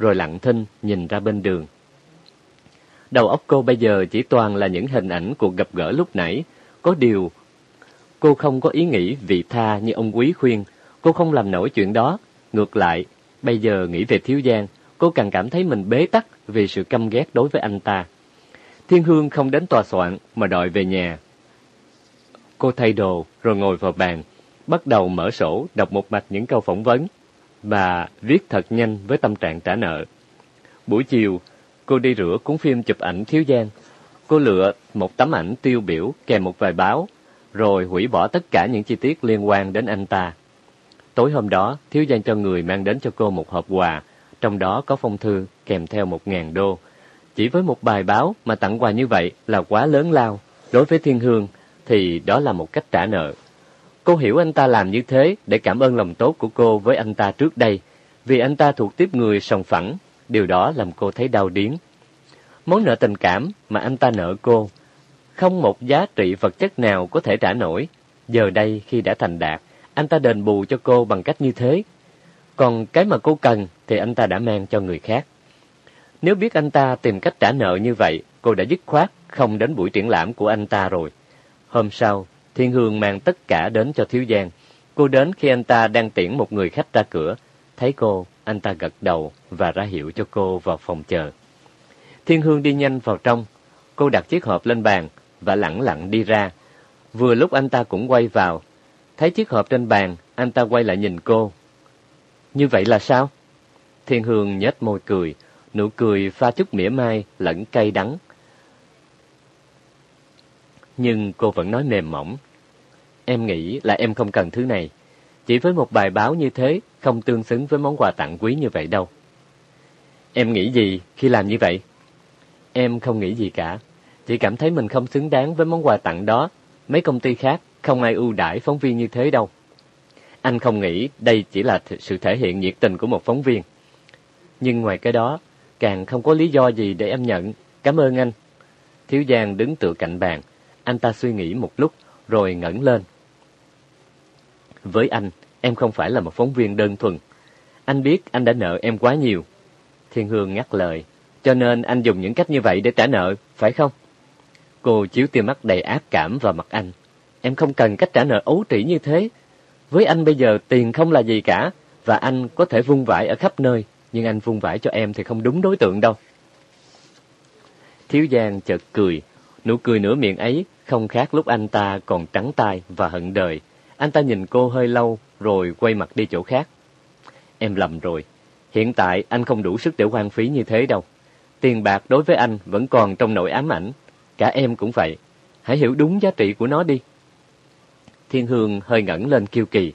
rồi lặng thinh nhìn ra bên đường. Đầu óc cô bây giờ chỉ toàn là những hình ảnh cuộc gặp gỡ lúc nãy. Có điều, cô không có ý nghĩ vị tha như ông quý khuyên. Cô không làm nổi chuyện đó. Ngược lại, bây giờ nghĩ về Thiếu Giang, cô càng cảm thấy mình bế tắc vì sự căm ghét đối với anh ta. Thiên Hương không đến tòa soạn mà đòi về nhà. Cô thay đồ rồi ngồi vào bàn, bắt đầu mở sổ đọc một mạch những câu phỏng vấn và viết thật nhanh với tâm trạng trả nợ. Buổi chiều, cô đi rửa cuốn phim chụp ảnh Thiếu Giang. Cô lựa một tấm ảnh tiêu biểu kèm một vài báo, rồi hủy bỏ tất cả những chi tiết liên quan đến anh ta. Tối hôm đó, Thiếu Giang cho người mang đến cho cô một hộp quà, trong đó có phong thư kèm theo một ngàn đô. Chỉ với một bài báo mà tặng quà như vậy là quá lớn lao. Đối với Thiên Hương thì đó là một cách trả nợ. Cô hiểu anh ta làm như thế để cảm ơn lòng tốt của cô với anh ta trước đây, vì anh ta thuộc tiếp người sòng phẳng, điều đó làm cô thấy đau điếng. Món nợ tình cảm mà anh ta nợ cô, không một giá trị vật chất nào có thể trả nổi. Giờ đây khi đã thành đạt, anh ta đền bù cho cô bằng cách như thế. Còn cái mà cô cần thì anh ta đã mang cho người khác. Nếu biết anh ta tìm cách trả nợ như vậy, cô đã dứt khoát không đến buổi triển lãm của anh ta rồi. Hôm sau, Thiên Hương mang tất cả đến cho Thiếu Giang. Cô đến khi anh ta đang tiễn một người khách ra cửa. Thấy cô, anh ta gật đầu và ra hiệu cho cô vào phòng chờ. Thiên Hương đi nhanh vào trong. Cô đặt chiếc hộp lên bàn và lẳng lặng đi ra. Vừa lúc anh ta cũng quay vào. Thấy chiếc hộp trên bàn, anh ta quay lại nhìn cô. Như vậy là sao? Thiên Hương nhếch môi cười, nụ cười pha chút mỉa mai lẫn cay đắng nhưng cô vẫn nói mềm mỏng. Em nghĩ là em không cần thứ này. Chỉ với một bài báo như thế, không tương xứng với món quà tặng quý như vậy đâu. Em nghĩ gì khi làm như vậy? Em không nghĩ gì cả. Chỉ cảm thấy mình không xứng đáng với món quà tặng đó. Mấy công ty khác không ai ưu đãi phóng viên như thế đâu. Anh không nghĩ đây chỉ là sự thể hiện nhiệt tình của một phóng viên. Nhưng ngoài cái đó, càng không có lý do gì để em nhận. Cảm ơn anh. Thiếu Giang đứng tựa cạnh bàn, anh ta suy nghĩ một lúc, rồi ngẩng lên. Với anh, em không phải là một phóng viên đơn thuần. Anh biết anh đã nợ em quá nhiều. Thiên Hương ngắt lời, cho nên anh dùng những cách như vậy để trả nợ, phải không? Cô chiếu tia mắt đầy ác cảm vào mặt anh. Em không cần cách trả nợ ấu trĩ như thế. Với anh bây giờ tiền không là gì cả, và anh có thể vung vãi ở khắp nơi, nhưng anh vung vãi cho em thì không đúng đối tượng đâu. Thiếu Giang chợt cười, Nụ cười nửa miệng ấy không khác lúc anh ta còn trắng tay và hận đời. Anh ta nhìn cô hơi lâu rồi quay mặt đi chỗ khác. Em lầm rồi. Hiện tại anh không đủ sức để hoang phí như thế đâu. Tiền bạc đối với anh vẫn còn trong nỗi ám ảnh. Cả em cũng vậy. Hãy hiểu đúng giá trị của nó đi. Thiên Hương hơi ngẩng lên kiêu kỳ.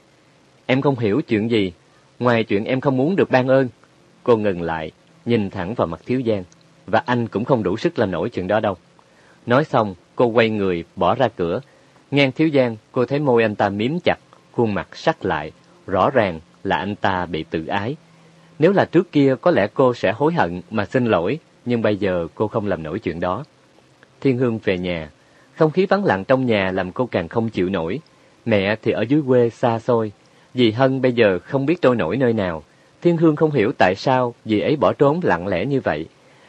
Em không hiểu chuyện gì. Ngoài chuyện em không muốn được ban ơn. Cô ngừng lại, nhìn thẳng vào mặt Thiếu Giang. Và anh cũng không đủ sức làm nổi chuyện đó đâu. Nói xong, cô quay người, bỏ ra cửa. Ngang thiếu giang, cô thấy môi anh ta miếm chặt, khuôn mặt sắc lại. Rõ ràng là anh ta bị tự ái. Nếu là trước kia, có lẽ cô sẽ hối hận mà xin lỗi, nhưng bây giờ cô không làm nổi chuyện đó. Thiên Hương về nhà. Không khí vắng lặng trong nhà làm cô càng không chịu nổi. Mẹ thì ở dưới quê xa xôi. Dì Hân bây giờ không biết trôi nổi nơi nào. Thiên Hương không hiểu tại sao dì ấy bỏ trốn lặng lẽ như vậy.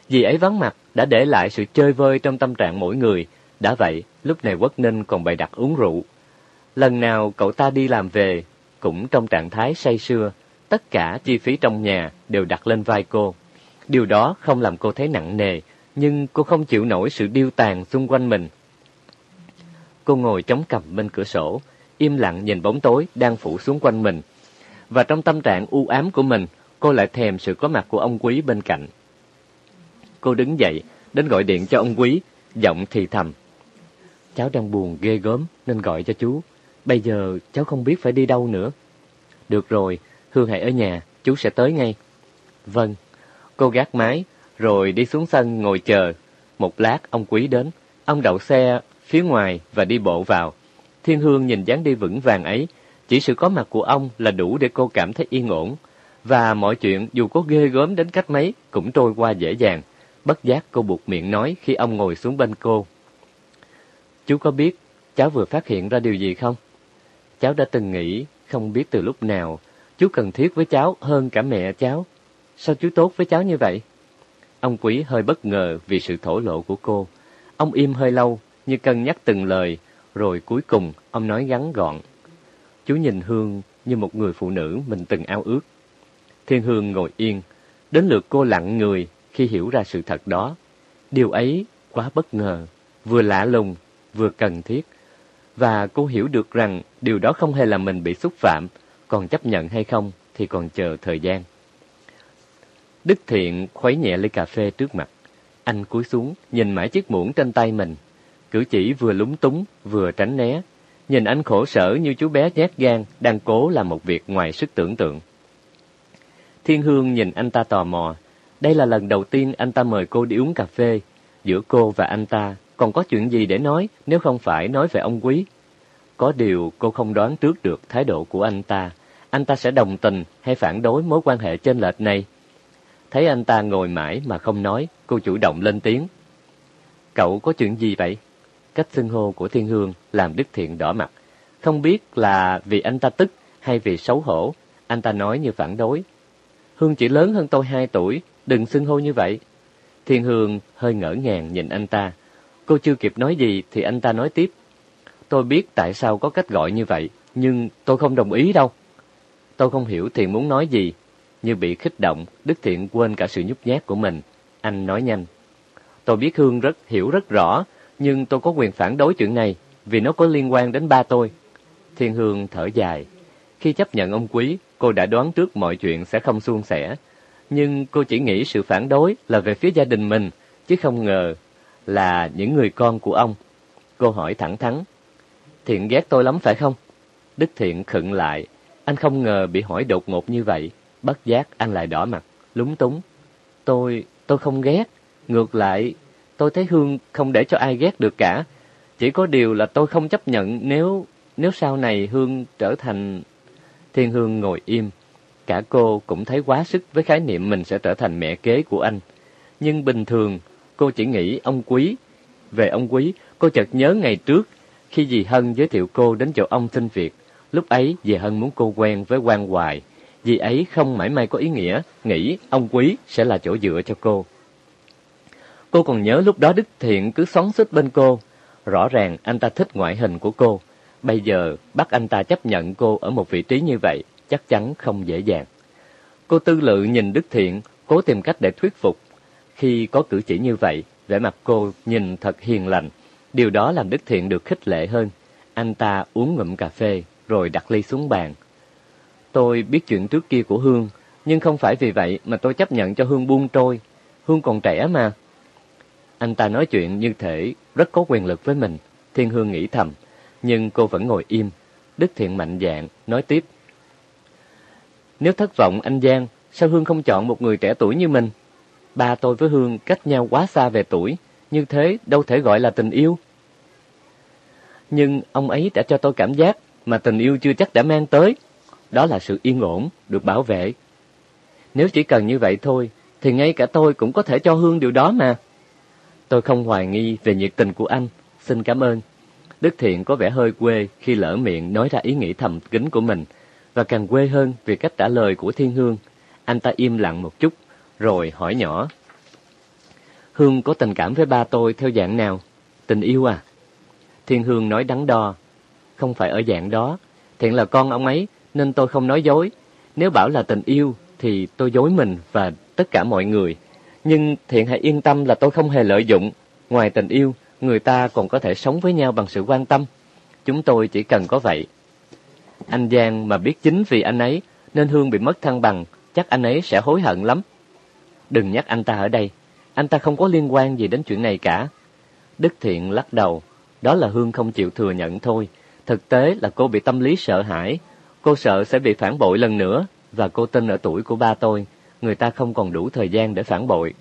Dì ấy vắng mặt đã để lại sự chơi vơi trong tâm trạng mỗi người. Đã vậy, lúc này Quốc Ninh còn bày đặt uống rượu. Lần nào cậu ta đi làm về, cũng trong trạng thái say sưa, tất cả chi phí trong nhà đều đặt lên vai cô. Điều đó không làm cô thấy nặng nề, nhưng cô không chịu nổi sự điêu tàn xung quanh mình. Cô ngồi chống cằm bên cửa sổ, im lặng nhìn bóng tối đang phủ xuống quanh mình. Và trong tâm trạng u ám của mình, cô lại thèm sự có mặt của ông quý bên cạnh. Cô đứng dậy, đến gọi điện cho ông Quý, giọng thì thầm. Cháu đang buồn ghê gớm nên gọi cho chú. Bây giờ cháu không biết phải đi đâu nữa. Được rồi, Hương hãy ở nhà, chú sẽ tới ngay. Vâng. Cô gác máy, rồi đi xuống sân ngồi chờ. Một lát ông Quý đến, ông đậu xe phía ngoài và đi bộ vào. Thiên Hương nhìn dáng đi vững vàng ấy, chỉ sự có mặt của ông là đủ để cô cảm thấy yên ổn. Và mọi chuyện dù có ghê gớm đến cách mấy cũng trôi qua dễ dàng. Bất giác cô buộc miệng nói khi ông ngồi xuống bên cô. Chú có biết cháu vừa phát hiện ra điều gì không? Cháu đã từng nghĩ, không biết từ lúc nào, chú cần thiết với cháu hơn cả mẹ cháu. sao chú tốt với cháu như vậy? Ông quý hơi bất ngờ vì sự thổ lộ của cô. Ông im hơi lâu, như cân nhắc từng lời, rồi cuối cùng ông nói ngắn gọn. Chú nhìn Hương như một người phụ nữ mình từng ao ước. Thiên Hương ngồi yên, đến lượt cô lặng người khi hiểu ra sự thật đó. Điều ấy quá bất ngờ, vừa lạ lùng, vừa cần thiết. Và cô hiểu được rằng điều đó không hề làm mình bị xúc phạm, còn chấp nhận hay không thì còn chờ thời gian. Đức Thiện khuấy nhẹ ly cà phê trước mặt. Anh cúi xuống, nhìn mãi chiếc muỗng trên tay mình. Cử chỉ vừa lúng túng, vừa tránh né. Nhìn anh khổ sở như chú bé nhát gan, đang cố làm một việc ngoài sức tưởng tượng. Thiên Hương nhìn anh ta tò mò. Đây là lần đầu tiên anh ta mời cô đi uống cà phê. Giữa cô và anh ta còn có chuyện gì để nói nếu không phải nói về ông quý. Có điều cô không đoán trước được thái độ của anh ta. Anh ta sẽ đồng tình hay phản đối mối quan hệ trên lệch này. Thấy anh ta ngồi mãi mà không nói, cô chủ động lên tiếng. Cậu có chuyện gì vậy? Cách xưng hô của Thiên Hương làm Đức Thiện đỏ mặt. Không biết là vì anh ta tức hay vì xấu hổ, anh ta nói như phản đối. Hương chỉ lớn hơn tôi hai tuổi, đừng xưng hô như vậy. Thiên Hương hơi ngỡ ngàng nhìn anh ta. Cô chưa kịp nói gì thì anh ta nói tiếp. Tôi biết tại sao có cách gọi như vậy, nhưng tôi không đồng ý đâu. Tôi không hiểu Thiện muốn nói gì. Như bị khích động, Đức Thiện quên cả sự nhút nhát của mình. Anh nói nhanh. Tôi biết Hương rất hiểu rất rõ, nhưng tôi có quyền phản đối chuyện này, vì nó có liên quan đến ba tôi. Thiên Hương thở dài. Khi chấp nhận ông Quý, cô đã đoán trước mọi chuyện sẽ không suôn sẻ. Nhưng cô chỉ nghĩ sự phản đối là về phía gia đình mình, chứ không ngờ là những người con của ông. Cô hỏi thẳng thắn. Thiện ghét tôi lắm phải không? Đức Thiện khựng lại. Anh không ngờ bị hỏi đột ngột như vậy. Bất giác anh lại đỏ mặt, lúng túng. Tôi, tôi không ghét. Ngược lại, tôi thấy Hương không để cho ai ghét được cả. Chỉ có điều là tôi không chấp nhận nếu nếu sau này Hương trở thành... Thiên Hương ngồi im. Cả cô cũng thấy quá sức với khái niệm mình sẽ trở thành mẹ kế của anh. Nhưng bình thường, cô chỉ nghĩ ông Quý. Về ông Quý, cô chợt nhớ ngày trước, khi dì Hân giới thiệu cô đến chỗ ông xin việc. Lúc ấy, dì Hân muốn cô quen với quan Hoài. Dì ấy không mãi may có ý nghĩa, nghĩ ông Quý sẽ là chỗ dựa cho cô. Cô còn nhớ lúc đó Đức Thiện cứ xoắn xích bên cô. Rõ ràng anh ta thích ngoại hình của cô. Bây giờ bắt anh ta chấp nhận cô ở một vị trí như vậy chắc chắn không dễ dàng. Cô tư lự nhìn Đức Thiện, cố tìm cách để thuyết phục. Khi có cử chỉ như vậy, vẻ mặt cô nhìn thật hiền lành. Điều đó làm Đức Thiện được khích lệ hơn. Anh ta uống ngụm cà phê, rồi đặt ly xuống bàn. Tôi biết chuyện trước kia của Hương, nhưng không phải vì vậy mà tôi chấp nhận cho Hương buông trôi. Hương còn trẻ mà. Anh ta nói chuyện như thể rất có quyền lực với mình, Thiên Hương nghĩ thầm, nhưng cô vẫn ngồi im. Đức Thiện mạnh dạn, nói tiếp. Nếu thất vọng anh Giang, sao Hương không chọn một người trẻ tuổi như mình? Ba tôi với Hương cách nhau quá xa về tuổi, như thế đâu thể gọi là tình yêu. Nhưng ông ấy đã cho tôi cảm giác mà tình yêu chưa chắc đã mang tới. Đó là sự yên ổn, được bảo vệ. Nếu chỉ cần như vậy thôi, thì ngay cả tôi cũng có thể cho Hương điều đó mà. Tôi không hoài nghi về nhiệt tình của anh, xin cảm ơn. Đức Thiện có vẻ hơi quê khi lỡ miệng nói ra ý nghĩ thầm kín của mình, và càng quê hơn vì cách trả lời của Thiên Hương. Anh ta im lặng một chút, rồi hỏi nhỏ. Hương có tình cảm với ba tôi theo dạng nào? Tình yêu à? Thiên Hương nói đắn đo. Không phải ở dạng đó. Thiện là con ông ấy, nên tôi không nói dối. Nếu bảo là tình yêu, thì tôi dối mình và tất cả mọi người. Nhưng Thiện hãy yên tâm là tôi không hề lợi dụng. Ngoài tình yêu, người ta còn có thể sống với nhau bằng sự quan tâm. Chúng tôi chỉ cần có vậy. Anh Giang mà biết chính vì anh ấy nên Hương bị mất thăng bằng, chắc anh ấy sẽ hối hận lắm. Đừng nhắc anh ta ở đây, anh ta không có liên quan gì đến chuyện này cả. Đức Thiện lắc đầu, đó là Hương không chịu thừa nhận thôi. Thực tế là cô bị tâm lý sợ hãi, cô sợ sẽ bị phản bội lần nữa và cô tin ở tuổi của ba tôi, người ta không còn đủ thời gian để phản bội.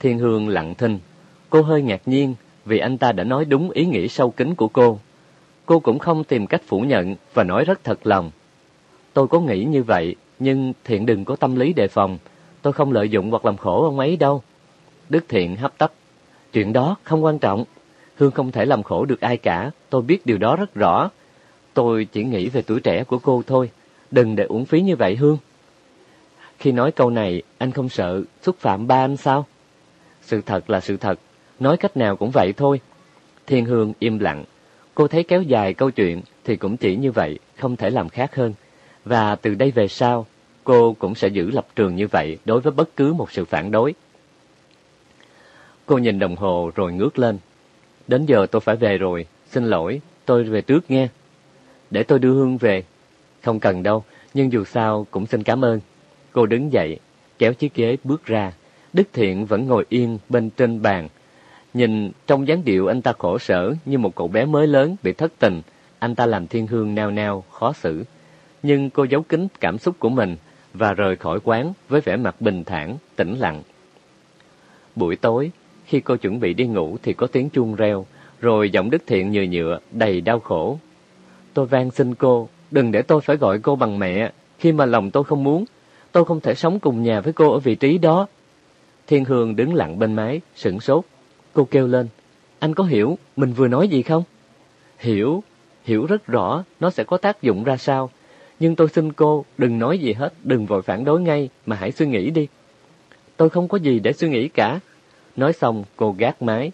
Thiên Hương lặng thinh, cô hơi ngạc nhiên vì anh ta đã nói đúng ý nghĩ sâu kín của cô. Cô cũng không tìm cách phủ nhận và nói rất thật lòng. Tôi có nghĩ như vậy, nhưng Thiện đừng có tâm lý đề phòng. Tôi không lợi dụng hoặc làm khổ ông ấy đâu. Đức Thiện hấp tấp. Chuyện đó không quan trọng. Hương không thể làm khổ được ai cả. Tôi biết điều đó rất rõ. Tôi chỉ nghĩ về tuổi trẻ của cô thôi. Đừng để uổng phí như vậy Hương. Khi nói câu này, anh không sợ xúc phạm ba anh sao? Sự thật là sự thật, nói cách nào cũng vậy thôi. Thiên Hương im lặng. Cô thấy kéo dài câu chuyện thì cũng chỉ như vậy, không thể làm khác hơn. Và từ đây về sau, cô cũng sẽ giữ lập trường như vậy đối với bất cứ một sự phản đối. Cô nhìn đồng hồ rồi ngước lên. Đến giờ tôi phải về rồi, xin lỗi, tôi về trước nghe. Để tôi đưa Hương về. Không cần đâu, nhưng dù sao cũng xin cảm ơn. Cô đứng dậy, kéo chiếc ghế bước ra. Đức Thiện vẫn ngồi yên bên trên bàn. Nhìn trong dáng điệu anh ta khổ sở như một cậu bé mới lớn bị thất tình. Anh ta làm thiên hương nao nao, khó xử. Nhưng cô giấu kín cảm xúc của mình và rời khỏi quán với vẻ mặt bình thản, tĩnh lặng. Buổi tối, khi cô chuẩn bị đi ngủ thì có tiếng chuông reo, rồi giọng Đức Thiện nhựa nhựa, đầy đau khổ. Tôi van xin cô, đừng để tôi phải gọi cô bằng mẹ, khi mà lòng tôi không muốn. Tôi không thể sống cùng nhà với cô ở vị trí đó. Thiên Hương đứng lặng bên mái, sửng sốt. Cô kêu lên, anh có hiểu mình vừa nói gì không? Hiểu, hiểu rất rõ nó sẽ có tác dụng ra sao. Nhưng tôi xin cô, đừng nói gì hết, đừng vội phản đối ngay, mà hãy suy nghĩ đi. Tôi không có gì để suy nghĩ cả. Nói xong, cô gác mái.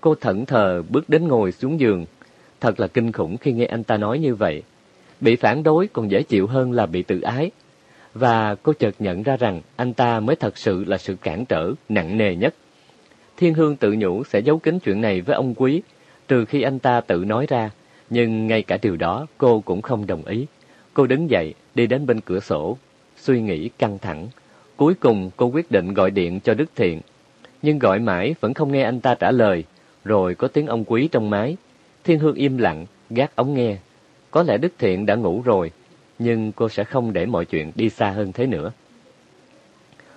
Cô thẫn thờ bước đến ngồi xuống giường. Thật là kinh khủng khi nghe anh ta nói như vậy. Bị phản đối còn dễ chịu hơn là bị tự ái. Và cô chợt nhận ra rằng anh ta mới thật sự là sự cản trở nặng nề nhất. Thiên Hương tự nhủ sẽ giấu kín chuyện này với ông Quý, trừ khi anh ta tự nói ra. Nhưng ngay cả điều đó cô cũng không đồng ý. Cô đứng dậy, đi đến bên cửa sổ, suy nghĩ căng thẳng. Cuối cùng cô quyết định gọi điện cho Đức Thiện. Nhưng gọi mãi vẫn không nghe anh ta trả lời. Rồi có tiếng ông quý trong máy. Thiên Hương im lặng, gác ống nghe. Có lẽ Đức Thiện đã ngủ rồi, nhưng cô sẽ không để mọi chuyện đi xa hơn thế nữa.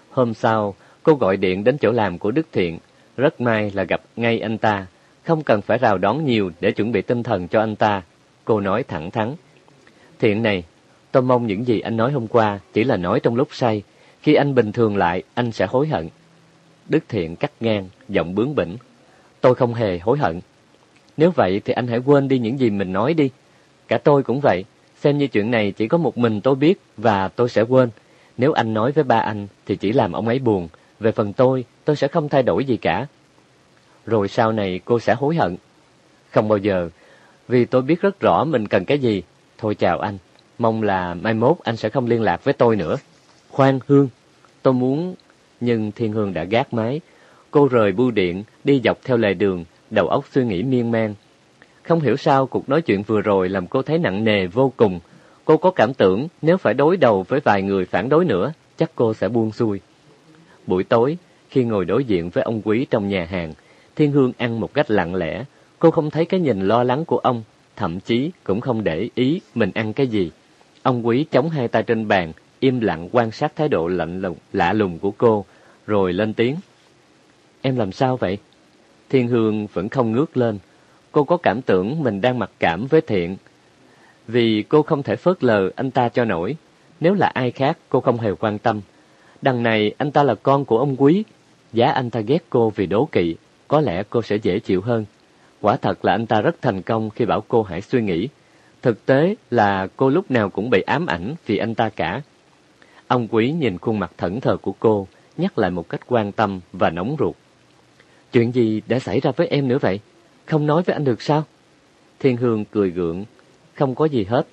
Hôm sau, cô gọi điện đến chỗ làm của Đức Thiện. Rất may là gặp ngay anh ta. Không cần phải rào đón nhiều để chuẩn bị tinh thần cho anh ta. Cô nói thẳng thắn. Thiện này, tôi mong những gì anh nói hôm qua chỉ là nói trong lúc say. Khi anh bình thường lại, anh sẽ hối hận. Đức Thiện cắt ngang, giọng bướng bỉnh. Tôi không hề hối hận. Nếu vậy thì anh hãy quên đi những gì mình nói đi. Cả tôi cũng vậy, xem như chuyện này chỉ có một mình tôi biết và tôi sẽ quên. Nếu anh nói với ba anh thì chỉ làm ông ấy buồn. Về phần tôi, tôi sẽ không thay đổi gì cả. Rồi sau này cô sẽ hối hận. Không bao giờ, vì tôi biết rất rõ mình cần cái gì. Thôi chào anh, mong là mai mốt anh sẽ không liên lạc với tôi nữa. Khoan Hương, tôi muốn... Nhưng Thiên Hương đã gác máy. Cô rời bưu điện, đi dọc theo lề đường, đầu óc suy nghĩ miên man. Không hiểu sao cuộc nói chuyện vừa rồi làm cô thấy nặng nề vô cùng. Cô có cảm tưởng nếu phải đối đầu với vài người phản đối nữa, chắc cô sẽ buông xuôi. Buổi tối, khi ngồi đối diện với ông quý trong nhà hàng, Thiên Hương ăn một cách lặng lẽ. Cô không thấy cái nhìn lo lắng của ông, thậm chí cũng không để ý mình ăn cái gì. Ông quý chống hai tay trên bàn, im lặng quan sát thái độ lạnh lùng, lạ lùng của cô, rồi lên tiếng. Em làm sao vậy? Thiên Hương vẫn không ngước lên. Cô có cảm tưởng mình đang mặc cảm với Thiện. Vì cô không thể phớt lờ anh ta cho nổi. Nếu là ai khác, cô không hề quan tâm. Đằng này, anh ta là con của ông Quý. Giá anh ta ghét cô vì đố kỵ, có lẽ cô sẽ dễ chịu hơn. Quả thật là anh ta rất thành công khi bảo cô hãy suy nghĩ. Thực tế là cô lúc nào cũng bị ám ảnh vì anh ta cả. Ông Quý nhìn khuôn mặt thẫn thờ của cô, nhắc lại một cách quan tâm và nóng ruột. Chuyện gì đã xảy ra với em nữa vậy? Không nói với anh được sao? Thiên Hương cười gượng. Không có gì hết.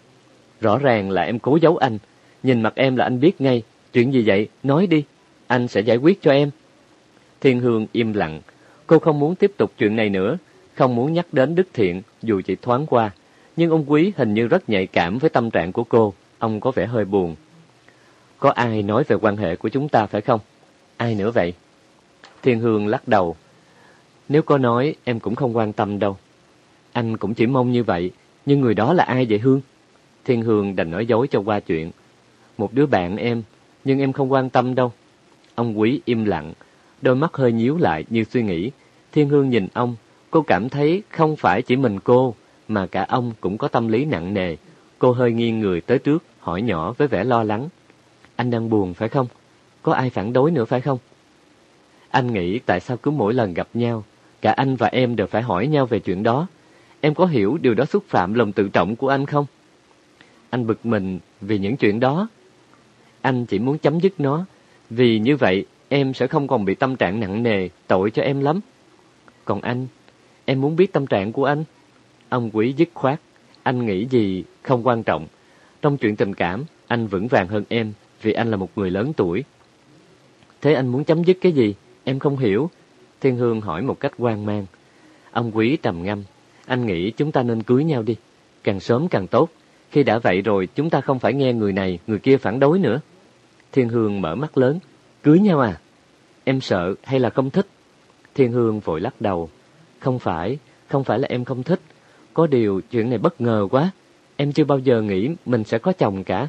Rõ ràng là em cố giấu anh. Nhìn mặt em là anh biết ngay. Chuyện gì vậy? Nói đi. Anh sẽ giải quyết cho em. Thiên Hương im lặng. Cô không muốn tiếp tục chuyện này nữa. Không muốn nhắc đến Đức Thiện dù chỉ thoáng qua. Nhưng ông Quý hình như rất nhạy cảm với tâm trạng của cô. Ông có vẻ hơi buồn. Có ai nói về quan hệ của chúng ta phải không? Ai nữa vậy? Thiên Hương lắc đầu. Nếu có nói, em cũng không quan tâm đâu. Anh cũng chỉ mong như vậy, nhưng người đó là ai vậy Hương? Thiên Hương đành nói dối cho qua chuyện. Một đứa bạn em, nhưng em không quan tâm đâu. Ông quý im lặng, đôi mắt hơi nhíu lại như suy nghĩ. Thiên Hương nhìn ông, cô cảm thấy không phải chỉ mình cô, mà cả ông cũng có tâm lý nặng nề. Cô hơi nghiêng người tới trước, hỏi nhỏ với vẻ lo lắng. Anh đang buồn phải không? Có ai phản đối nữa phải không? Anh nghĩ tại sao cứ mỗi lần gặp nhau, cả anh và em đều phải hỏi nhau về chuyện đó. Em có hiểu điều đó xúc phạm lòng tự trọng của anh không? Anh bực mình vì những chuyện đó. Anh chỉ muốn chấm dứt nó, Vì như vậy, em sẽ không còn bị tâm trạng nặng nề, tội cho em lắm. Còn anh, em muốn biết tâm trạng của anh. Ông quý dứt khoát, anh nghĩ gì không quan trọng. Trong chuyện tình cảm, anh vững vàng hơn em vì anh là một người lớn tuổi. Thế anh muốn chấm dứt cái gì? Em không hiểu. Thiên Hương hỏi một cách hoang mang. Ông quý trầm ngâm. Anh nghĩ chúng ta nên cưới nhau đi. Càng sớm càng tốt. Khi đã vậy rồi, chúng ta không phải nghe người này, người kia phản đối nữa. Thiên Hương mở mắt lớn. Cưới nhau à? Em sợ hay là không thích? Thiên Hương vội lắc đầu. Không phải, không phải là em không thích. Có điều chuyện này bất ngờ quá. Em chưa bao giờ nghĩ mình sẽ có chồng cả.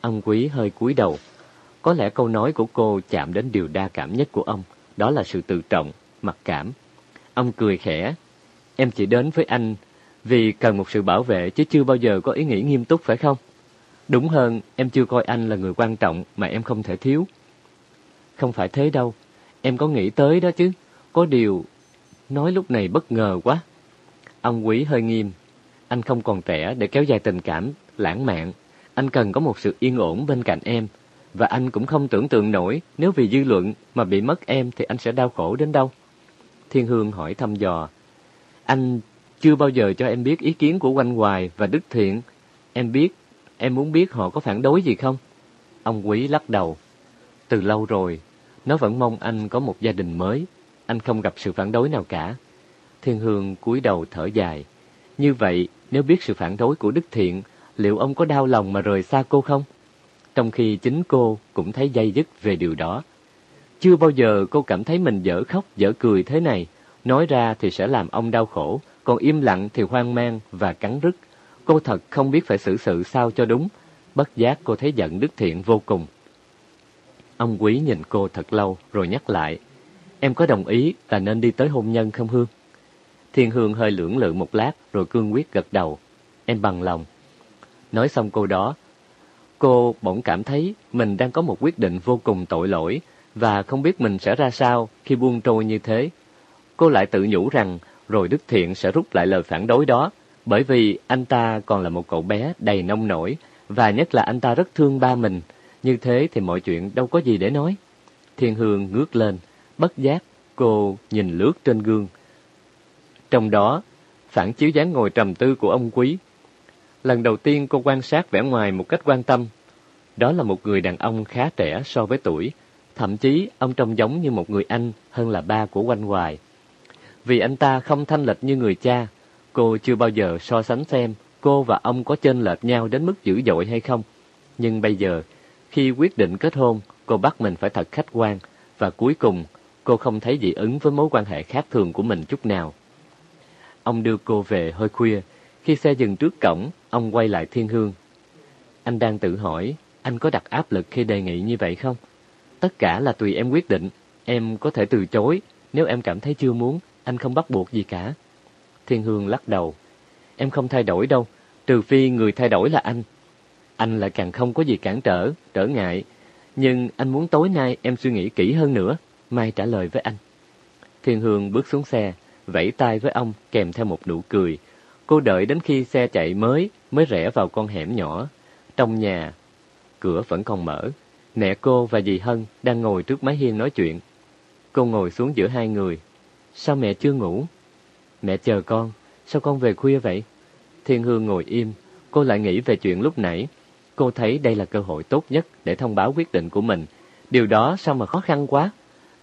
Ông quý hơi cúi đầu. Có lẽ câu nói của cô chạm đến điều đa cảm nhất của ông. Đó là sự tự trọng, mặc cảm. Ông cười khẽ. Em chỉ đến với anh vì cần một sự bảo vệ chứ chưa bao giờ có ý nghĩ nghiêm túc phải không? Đúng hơn, em chưa coi anh là người quan trọng mà em không thể thiếu. Không phải thế đâu, em có nghĩ tới đó chứ. Có điều, nói lúc này bất ngờ quá. Ông quý hơi nghiêm. Anh không còn trẻ để kéo dài tình cảm, lãng mạn. Anh cần có một sự yên ổn bên cạnh em. Và anh cũng không tưởng tượng nổi nếu vì dư luận mà bị mất em thì anh sẽ đau khổ đến đâu. Thiên Hương hỏi thăm dò. Anh chưa bao giờ cho em biết ý kiến của Quanh Hoài và Đức Thiện. Em biết, em muốn biết họ có phản đối gì không? Ông Quý lắc đầu. Từ lâu rồi, nó vẫn mong anh có một gia đình mới. Anh không gặp sự phản đối nào cả. Thiên Hương cúi đầu thở dài. Như vậy, nếu biết sự phản đối của Đức Thiện, liệu ông có đau lòng mà rời xa cô không? Trong khi chính cô cũng thấy dây dứt về điều đó. Chưa bao giờ cô cảm thấy mình dở khóc, dở cười thế này. Nói ra thì sẽ làm ông đau khổ, còn im lặng thì hoang mang và cắn rứt. Cô thật không biết phải xử sự sao cho đúng. Bất giác cô thấy giận Đức Thiện vô cùng. Ông quý nhìn cô thật lâu rồi nhắc lại. Em có đồng ý là nên đi tới hôn nhân không Hương? Thiên Hương hơi lưỡng lự một lát rồi cương quyết gật đầu. Em bằng lòng. Nói xong câu đó, cô bỗng cảm thấy mình đang có một quyết định vô cùng tội lỗi và không biết mình sẽ ra sao khi buông trôi như thế. Cô lại tự nhủ rằng rồi Đức Thiện sẽ rút lại lời phản đối đó bởi vì anh ta còn là một cậu bé đầy nông nổi và nhất là anh ta rất thương ba mình. Như thế thì mọi chuyện đâu có gì để nói. Thiên Hương ngước lên, bất giác cô nhìn lướt trên gương trong đó, phản chiếu dáng ngồi trầm tư của ông quý. Lần đầu tiên cô quan sát vẻ ngoài một cách quan tâm. Đó là một người đàn ông khá trẻ so với tuổi. Thậm chí ông trông giống như một người anh hơn là ba của quanh hoài. Vì anh ta không thanh lịch như người cha, cô chưa bao giờ so sánh xem cô và ông có chênh lệch nhau đến mức dữ dội hay không. Nhưng bây giờ, khi quyết định kết hôn, cô bắt mình phải thật khách quan, và cuối cùng cô không thấy dị ứng với mối quan hệ khác thường của mình chút nào. Ông đưa cô về hơi khuya. Khi xe dừng trước cổng, ông quay lại Thiên Hương. Anh đang tự hỏi, anh có đặt áp lực khi đề nghị như vậy không? Tất cả là tùy em quyết định. Em có thể từ chối. Nếu em cảm thấy chưa muốn, anh không bắt buộc gì cả. Thiên Hương lắc đầu. Em không thay đổi đâu, trừ phi người thay đổi là anh. Anh lại càng không có gì cản trở, trở ngại. Nhưng anh muốn tối nay em suy nghĩ kỹ hơn nữa. Mai trả lời với anh. Thiên Hương bước xuống xe, vẫy tay với ông kèm theo một nụ cười. Cô đợi đến khi xe chạy mới, mới rẽ vào con hẻm nhỏ. Trong nhà, cửa vẫn còn mở. Mẹ cô và dì Hân đang ngồi trước mái hiên nói chuyện. Cô ngồi xuống giữa hai người. Sao mẹ chưa ngủ? Mẹ chờ con, sao con về khuya vậy? Thiên Hương ngồi im, cô lại nghĩ về chuyện lúc nãy. Cô thấy đây là cơ hội tốt nhất để thông báo quyết định của mình. Điều đó sao mà khó khăn quá?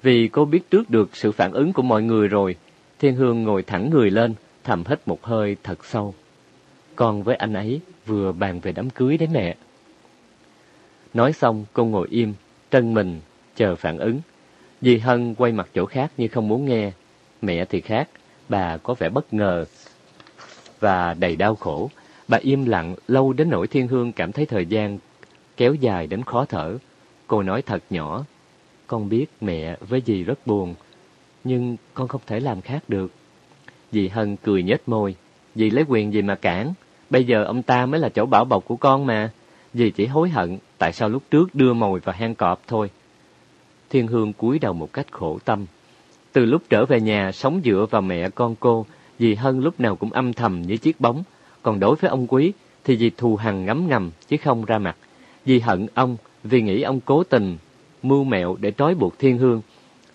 Vì cô biết trước được sự phản ứng của mọi người rồi, Thiên Hương ngồi thẳng người lên, thầm hít một hơi thật sâu. Con với anh ấy vừa bàn về đám cưới đấy mẹ. Nói xong cô ngồi im, trân mình, chờ phản ứng. Dì Hân quay mặt chỗ khác như không muốn nghe. Mẹ thì khác, bà có vẻ bất ngờ và đầy đau khổ. Bà im lặng lâu đến nỗi Thiên Hương cảm thấy thời gian kéo dài đến khó thở. Cô nói thật nhỏ, con biết mẹ với dì rất buồn, nhưng con không thể làm khác được. Dì Hân cười nhếch môi, dì lấy quyền gì mà cản, bây giờ ông ta mới là chỗ bảo bọc của con mà. Dì chỉ hối hận tại sao lúc trước đưa mồi vào hang cọp thôi. Thiên Hương cúi đầu một cách khổ tâm. Từ lúc trở về nhà sống dựa vào mẹ con cô, dì Hân lúc nào cũng âm thầm như chiếc bóng. Còn đối với ông Quý thì dì thù hằn ngấm ngầm chứ không ra mặt. Dì hận ông vì nghĩ ông cố tình mưu mẹo để trói buộc Thiên Hương,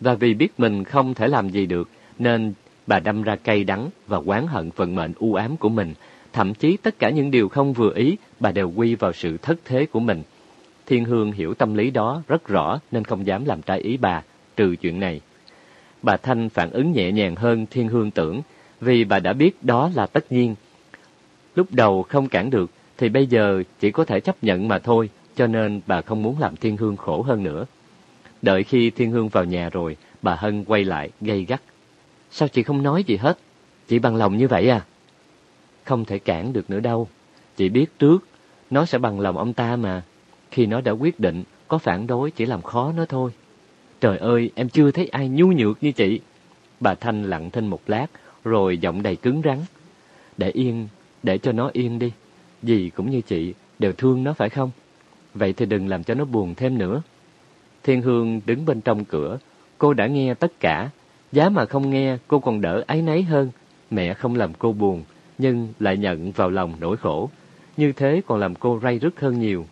và vì biết mình không thể làm gì được, nên bà đâm ra cay đắng và oán hận vận mệnh u ám của mình. Thậm chí tất cả những điều không vừa ý, bà đều quy vào sự thất thế của mình. Thiên Hương hiểu tâm lý đó rất rõ nên không dám làm trái ý bà, trừ chuyện này. Bà Thanh phản ứng nhẹ nhàng hơn Thiên Hương tưởng, vì bà đã biết đó là tất nhiên. Lúc đầu không cản được, thì bây giờ chỉ có thể chấp nhận mà thôi, cho nên bà không muốn làm Thiên Hương khổ hơn nữa. Đợi khi Thiên Hương vào nhà rồi, bà Hân quay lại, gây gắt. Sao chị không nói gì hết? Chị bằng lòng như vậy à? Không thể cản được nữa đâu. Chị biết trước, nó sẽ bằng lòng ông ta mà. Khi nó đã quyết định, có phản đối chỉ làm khó nó thôi. Trời ơi, em chưa thấy ai nhu nhược như chị. Bà Thanh lặng thinh một lát, rồi giọng đầy cứng rắn. Để yên, để cho nó yên đi. Dì cũng như chị, đều thương nó phải không? Vậy thì đừng làm cho nó buồn thêm nữa. Thiên Hương đứng bên trong cửa, cô đã nghe tất cả. Giá mà không nghe, cô còn đỡ áy náy hơn. Mẹ không làm cô buồn, nhưng lại nhận vào lòng nỗi khổ. Như thế còn làm cô ray rứt hơn nhiều.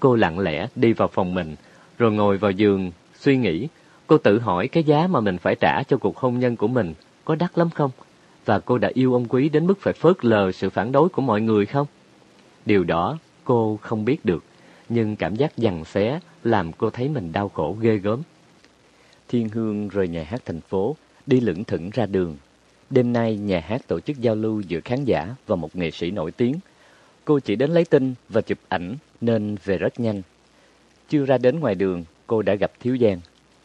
Cô lặng lẽ đi vào phòng mình, rồi ngồi vào giường, suy nghĩ. Cô tự hỏi cái giá mà mình phải trả cho cuộc hôn nhân của mình có đắt lắm không? Và cô đã yêu ông Quý đến mức phải phớt lờ sự phản đối của mọi người không? Điều đó cô không biết được, nhưng cảm giác dằn xé làm cô thấy mình đau khổ ghê gớm. Thiên Hương rời nhà hát thành phố, đi lững thững ra đường. Đêm nay nhà hát tổ chức giao lưu giữa khán giả và một nghệ sĩ nổi tiếng. Cô chỉ đến lấy tin và chụp ảnh nên về rất nhanh. Chưa ra đến ngoài đường, cô đã gặp Thiếu Giang.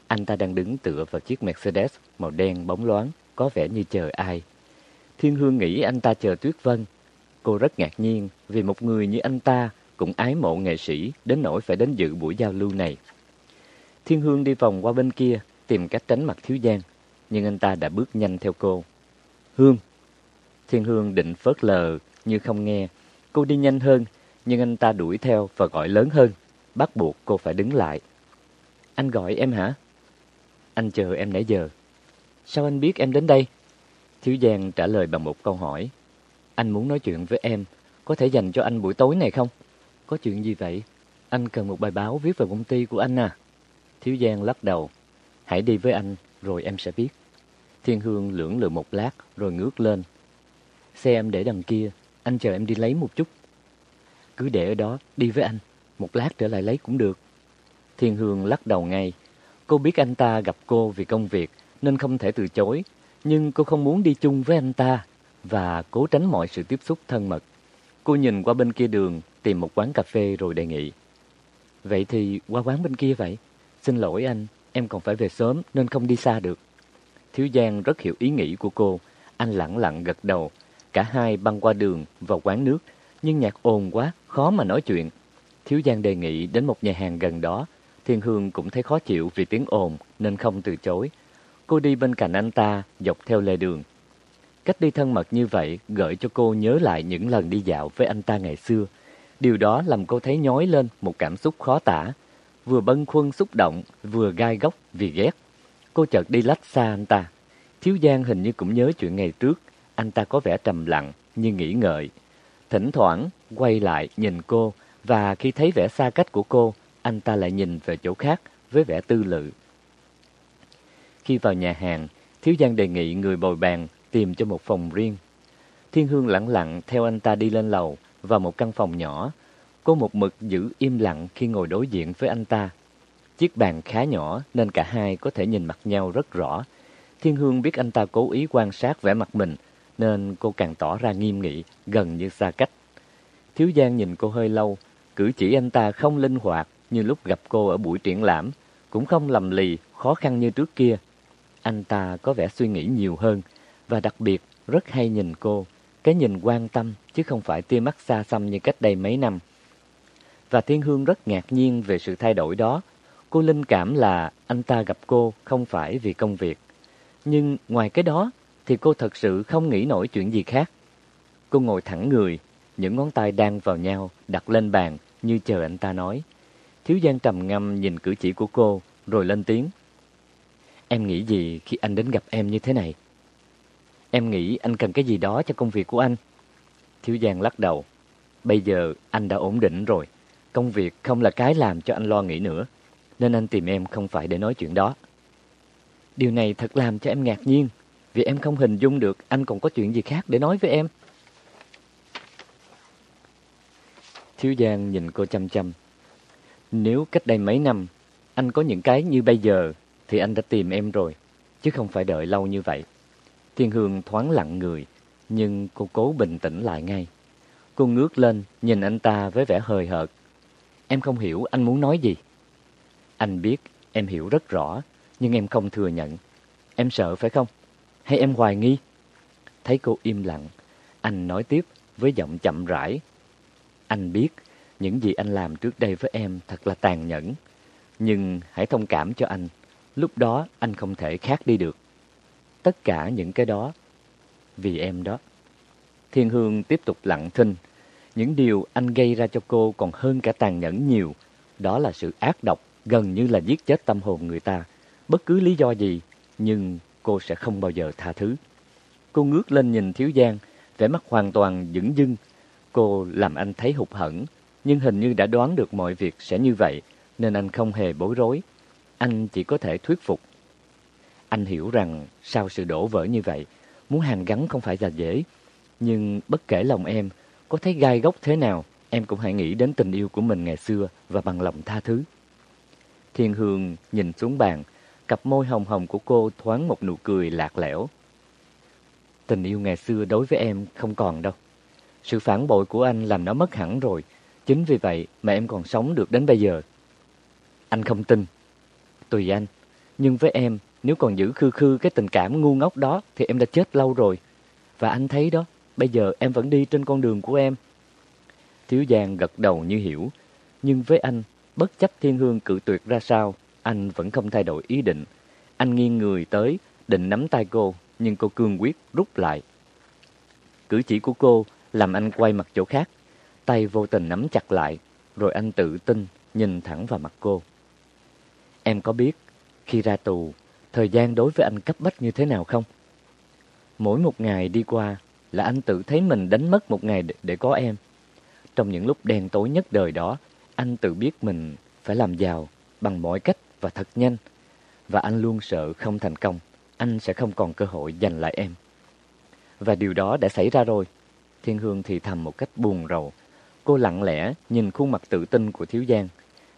Anh ta đang đứng tựa vào chiếc Mercedes màu đen bóng loáng, có vẻ như chờ ai. Thiên Hương nghĩ anh ta chờ Tuyết Vân. Cô rất ngạc nhiên vì một người như anh ta cũng ái mộ nghệ sĩ đến nỗi phải đến dự buổi giao lưu này. Thiên Hương đi vòng qua bên kia tìm cách tránh mặt Thiếu Giang, nhưng anh ta đã bước nhanh theo cô. Hương! Thiên Hương định phớt lờ như không nghe. Cô đi nhanh hơn, nhưng anh ta đuổi theo và gọi lớn hơn, bắt buộc cô phải đứng lại. Anh gọi em hả? Anh chờ em nãy giờ. Sao anh biết em đến đây? Thiếu Giang trả lời bằng một câu hỏi. Anh muốn nói chuyện với em, có thể dành cho anh buổi tối này không? Có chuyện gì vậy? Anh cần một bài báo viết về công ty của anh à? Thiếu Giang lắc đầu. Hãy đi với anh, rồi em sẽ biết. Thiên Hương lưỡng lự một lát, rồi ngước lên. Xe em để đằng kia, anh chờ em đi lấy một chút. Cứ để ở đó, đi với anh. Một lát trở lại lấy cũng được. Thiên Hương lắc đầu ngay. Cô biết anh ta gặp cô vì công việc, nên không thể từ chối. Nhưng cô không muốn đi chung với anh ta, và cố tránh mọi sự tiếp xúc thân mật. Cô nhìn qua bên kia đường, tìm một quán cà phê rồi đề nghị. Vậy thì qua quán bên kia vậy. Xin lỗi anh, em còn phải về sớm nên không đi xa được. Thiếu Giang rất hiểu ý nghĩ của cô. Anh lặng lặng gật đầu. Cả hai băng qua đường vào quán nước. Nhưng nhạc ồn quá, khó mà nói chuyện. Thiếu Giang đề nghị đến một nhà hàng gần đó. Thiên Hương cũng thấy khó chịu vì tiếng ồn nên không từ chối. Cô đi bên cạnh anh ta, dọc theo lề đường. Cách đi thân mật như vậy gợi cho cô nhớ lại những lần đi dạo với anh ta ngày xưa. Điều đó làm cô thấy nhói lên một cảm xúc khó tả. Vừa bâng khuâng xúc động, vừa gai góc vì ghét. Cô chợt đi lách xa anh ta. Thiếu Giang hình như cũng nhớ chuyện ngày trước. Anh ta có vẻ trầm lặng, như nghĩ ngợi. Thỉnh thoảng, quay lại nhìn cô, và khi thấy vẻ xa cách của cô, anh ta lại nhìn về chỗ khác với vẻ tư lự. Khi vào nhà hàng, Thiếu Giang đề nghị người bồi bàn tìm cho một phòng riêng. Thiên Hương lặng lặng theo anh ta đi lên lầu vào một căn phòng nhỏ. Cô một mực giữ im lặng khi ngồi đối diện với anh ta. Chiếc bàn khá nhỏ nên cả hai có thể nhìn mặt nhau rất rõ. Thiên Hương biết anh ta cố ý quan sát vẻ mặt mình nên cô càng tỏ ra nghiêm nghị, gần như xa cách. Thiếu Giang nhìn cô hơi lâu, cử chỉ anh ta không linh hoạt như lúc gặp cô ở buổi triển lãm, cũng không lầm lì, khó khăn như trước kia. Anh ta có vẻ suy nghĩ nhiều hơn, và đặc biệt rất hay nhìn cô, cái nhìn quan tâm chứ không phải tia mắt xa xăm như cách đây mấy năm. Và Thiên Hương rất ngạc nhiên về sự thay đổi đó. Cô linh cảm là anh ta gặp cô không phải vì công việc. Nhưng ngoài cái đó thì cô thật sự không nghĩ nổi chuyện gì khác. Cô ngồi thẳng người, những ngón tay đang vào nhau đặt lên bàn như chờ anh ta nói. Thiếu Giang trầm ngâm nhìn cử chỉ của cô rồi lên tiếng. Em nghĩ gì khi anh đến gặp em như thế này? Em nghĩ anh cần cái gì đó cho công việc của anh. Thiếu Giang lắc đầu. Bây giờ anh đã ổn định rồi. Công việc không là cái làm cho anh lo nghĩ nữa. nên anh tìm em không phải để nói chuyện đó. Điều này thật làm cho em ngạc nhiên, vì em không hình dung được anh còn có chuyện gì khác để nói với em. Thiếu Giang nhìn cô chăm chăm. Nếu cách đây mấy năm, anh có những cái như bây giờ, thì anh đã tìm em rồi, chứ không phải đợi lâu như vậy. Thiên Hương thoáng lặng người, nhưng cô cố bình tĩnh lại ngay. Cô ngước lên, nhìn anh ta với vẻ hời hợt. Em không hiểu anh muốn nói gì. Anh biết, em hiểu rất rõ, nhưng em không thừa nhận. Em sợ phải không? Hay em hoài nghi? Thấy cô im lặng, anh nói tiếp với giọng chậm rãi. Anh biết, những gì anh làm trước đây với em thật là tàn nhẫn. Nhưng hãy thông cảm cho anh, lúc đó anh không thể khác đi được. Tất cả những cái đó, vì em đó. Thiên Hương tiếp tục lặng thinh. Những điều anh gây ra cho cô còn hơn cả tàn nhẫn nhiều. Đó là sự ác độc, gần như là giết chết tâm hồn người ta. Bất cứ lý do gì, nhưng cô sẽ không bao giờ tha thứ. Cô ngước lên nhìn Thiếu Giang, vẻ mắt hoàn toàn dững dưng. Cô làm anh thấy hụt hẫng, nhưng hình như đã đoán được mọi việc sẽ như vậy, nên anh không hề bối rối. Anh chỉ có thể thuyết phục. Anh hiểu rằng sau sự đổ vỡ như vậy, muốn hàn gắn không phải là dễ. Nhưng bất kể lòng em có thấy gai góc thế nào, em cũng hãy nghĩ đến tình yêu của mình ngày xưa và bằng lòng tha thứ. Thiên Hương nhìn xuống bàn, cặp môi hồng hồng của cô thoáng một nụ cười lạc lẽo. Tình yêu ngày xưa đối với em không còn đâu. Sự phản bội của anh làm nó mất hẳn rồi. Chính vì vậy mà em còn sống được đến bây giờ. Anh không tin. Tùy anh. Nhưng với em, nếu còn giữ khư khư cái tình cảm ngu ngốc đó thì em đã chết lâu rồi. Và anh thấy đó, bây giờ em vẫn đi trên con đường của em. Thiếu Giang gật đầu như hiểu. Nhưng với anh, bất chấp thiên hương cự tuyệt ra sao, anh vẫn không thay đổi ý định. Anh nghiêng người tới, định nắm tay cô, nhưng cô cương quyết rút lại. Cử chỉ của cô làm anh quay mặt chỗ khác, tay vô tình nắm chặt lại, rồi anh tự tin nhìn thẳng vào mặt cô. Em có biết, khi ra tù, thời gian đối với anh cấp bách như thế nào không? Mỗi một ngày đi qua là anh tự thấy mình đánh mất một ngày để, để có em. Trong những lúc đen tối nhất đời đó, anh tự biết mình phải làm giàu bằng mọi cách và thật nhanh. Và anh luôn sợ không thành công, anh sẽ không còn cơ hội giành lại em. Và điều đó đã xảy ra rồi. Thiên Hương thì thầm một cách buồn rầu. Cô lặng lẽ nhìn khuôn mặt tự tin của Thiếu Giang.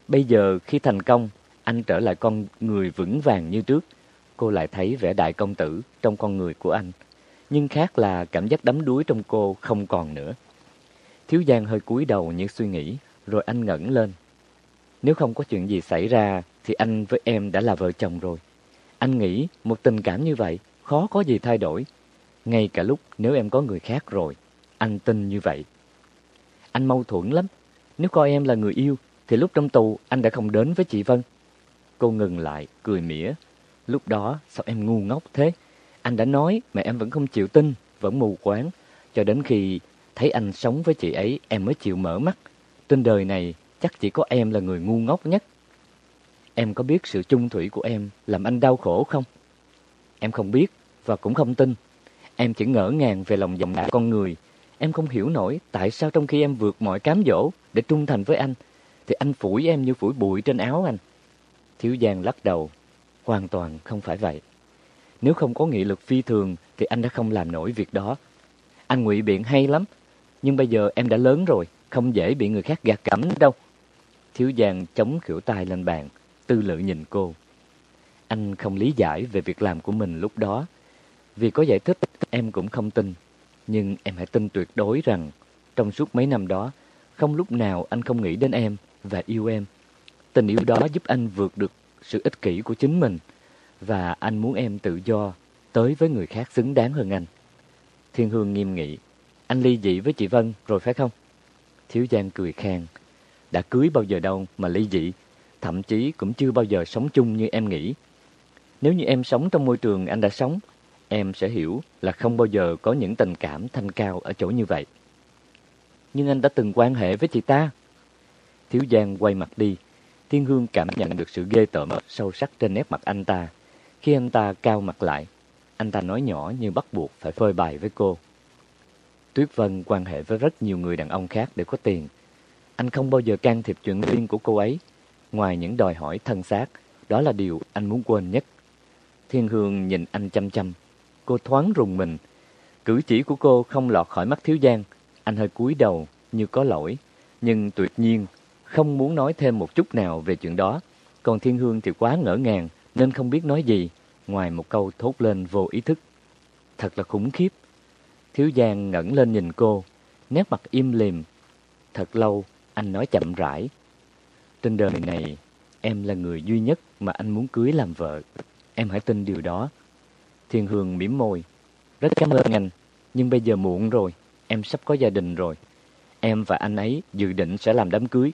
Bây giờ khi thành công, anh trở lại con người vững vàng như trước. Cô lại thấy vẻ đại công tử trong con người của anh. Nhưng khác là cảm giác đắm đuối trong cô không còn nữa. Thiếu Giang hơi cúi đầu như suy nghĩ, rồi anh ngẩng lên. Nếu không có chuyện gì xảy ra, thì anh với em đã là vợ chồng rồi. Anh nghĩ một tình cảm như vậy khó có gì thay đổi. Ngay cả lúc nếu em có người khác rồi, anh tin như vậy. Anh mâu thuẫn lắm. Nếu coi em là người yêu, thì lúc trong tù anh đã không đến với chị Vân. Cô ngừng lại, cười mỉa. Lúc đó sao em ngu ngốc thế? Anh đã nói mà em vẫn không chịu tin, vẫn mù quáng. Cho đến khi thấy anh sống với chị ấy, em mới chịu mở mắt. Trên đời này chắc chỉ có em là người ngu ngốc nhất. Em có biết sự chung thủy của em làm anh đau khổ không? Em không biết và cũng không tin. Em chỉ ngỡ ngàng về lòng giọng dạ con người. Em không hiểu nổi tại sao trong khi em vượt mọi cám dỗ để trung thành với anh, thì anh phủi em như phủi bụi trên áo anh. Thiếu Giang lắc đầu. Hoàn toàn không phải vậy. Nếu không có nghị lực phi thường thì anh đã không làm nổi việc đó. Anh ngụy biện hay lắm, nhưng bây giờ em đã lớn rồi, không dễ bị người khác gạt cảm đâu. Thiếu Giang chống khỉu tay lên bàn, tư lự nhìn cô. Anh không lý giải về việc làm của mình lúc đó. Vì có giải thích, em cũng không tin. Nhưng em hãy tin tuyệt đối rằng, trong suốt mấy năm đó, không lúc nào anh không nghĩ đến em và yêu em. Tình yêu đó giúp anh vượt được sự ích kỷ của chính mình. Và anh muốn em tự do, tới với người khác xứng đáng hơn anh. Thiên Hương nghiêm nghị, anh ly dị với chị Vân rồi phải không? Thiếu Giang cười khang, đã cưới bao giờ đâu mà ly dị, thậm chí cũng chưa bao giờ sống chung như em nghĩ. Nếu như em sống trong môi trường anh đã sống, em sẽ hiểu là không bao giờ có những tình cảm thanh cao ở chỗ như vậy. Nhưng anh đã từng quan hệ với chị ta. Thiếu Giang quay mặt đi, Thiên Hương cảm nhận được sự ghê tởm sâu sắc trên nét mặt anh ta. Khi anh ta cao mặt lại, anh ta nói nhỏ như bắt buộc phải phơi bày với cô. Tuyết Vân quan hệ với rất nhiều người đàn ông khác để có tiền. Anh không bao giờ can thiệp chuyện riêng của cô ấy. ngoài những đòi hỏi thân xác, đó là điều anh muốn quên nhất. Thiên Hương nhìn anh chăm chăm. Cô thoáng rùng mình. Cử chỉ của cô không lọt khỏi mắt Thiếu Giang. Anh hơi cúi đầu như có lỗi, nhưng tuyệt nhiên không muốn nói thêm một chút nào về chuyện đó. Còn Thiên Hương thì quá ngỡ ngàng nên không biết nói gì, ngoài một câu thốt lên vô ý thức. Thật là khủng khiếp. Thiếu Giang ngẩng lên nhìn cô, nét mặt im lìm. Thật lâu, anh nói chậm rãi. Trên đời này, em là người duy nhất mà anh muốn cưới làm vợ. Em hãy tin điều đó. Thiên Hương mỉm môi. Rất cảm ơn anh, nhưng bây giờ muộn rồi. Em sắp có gia đình rồi. Em và anh ấy dự định sẽ làm đám cưới.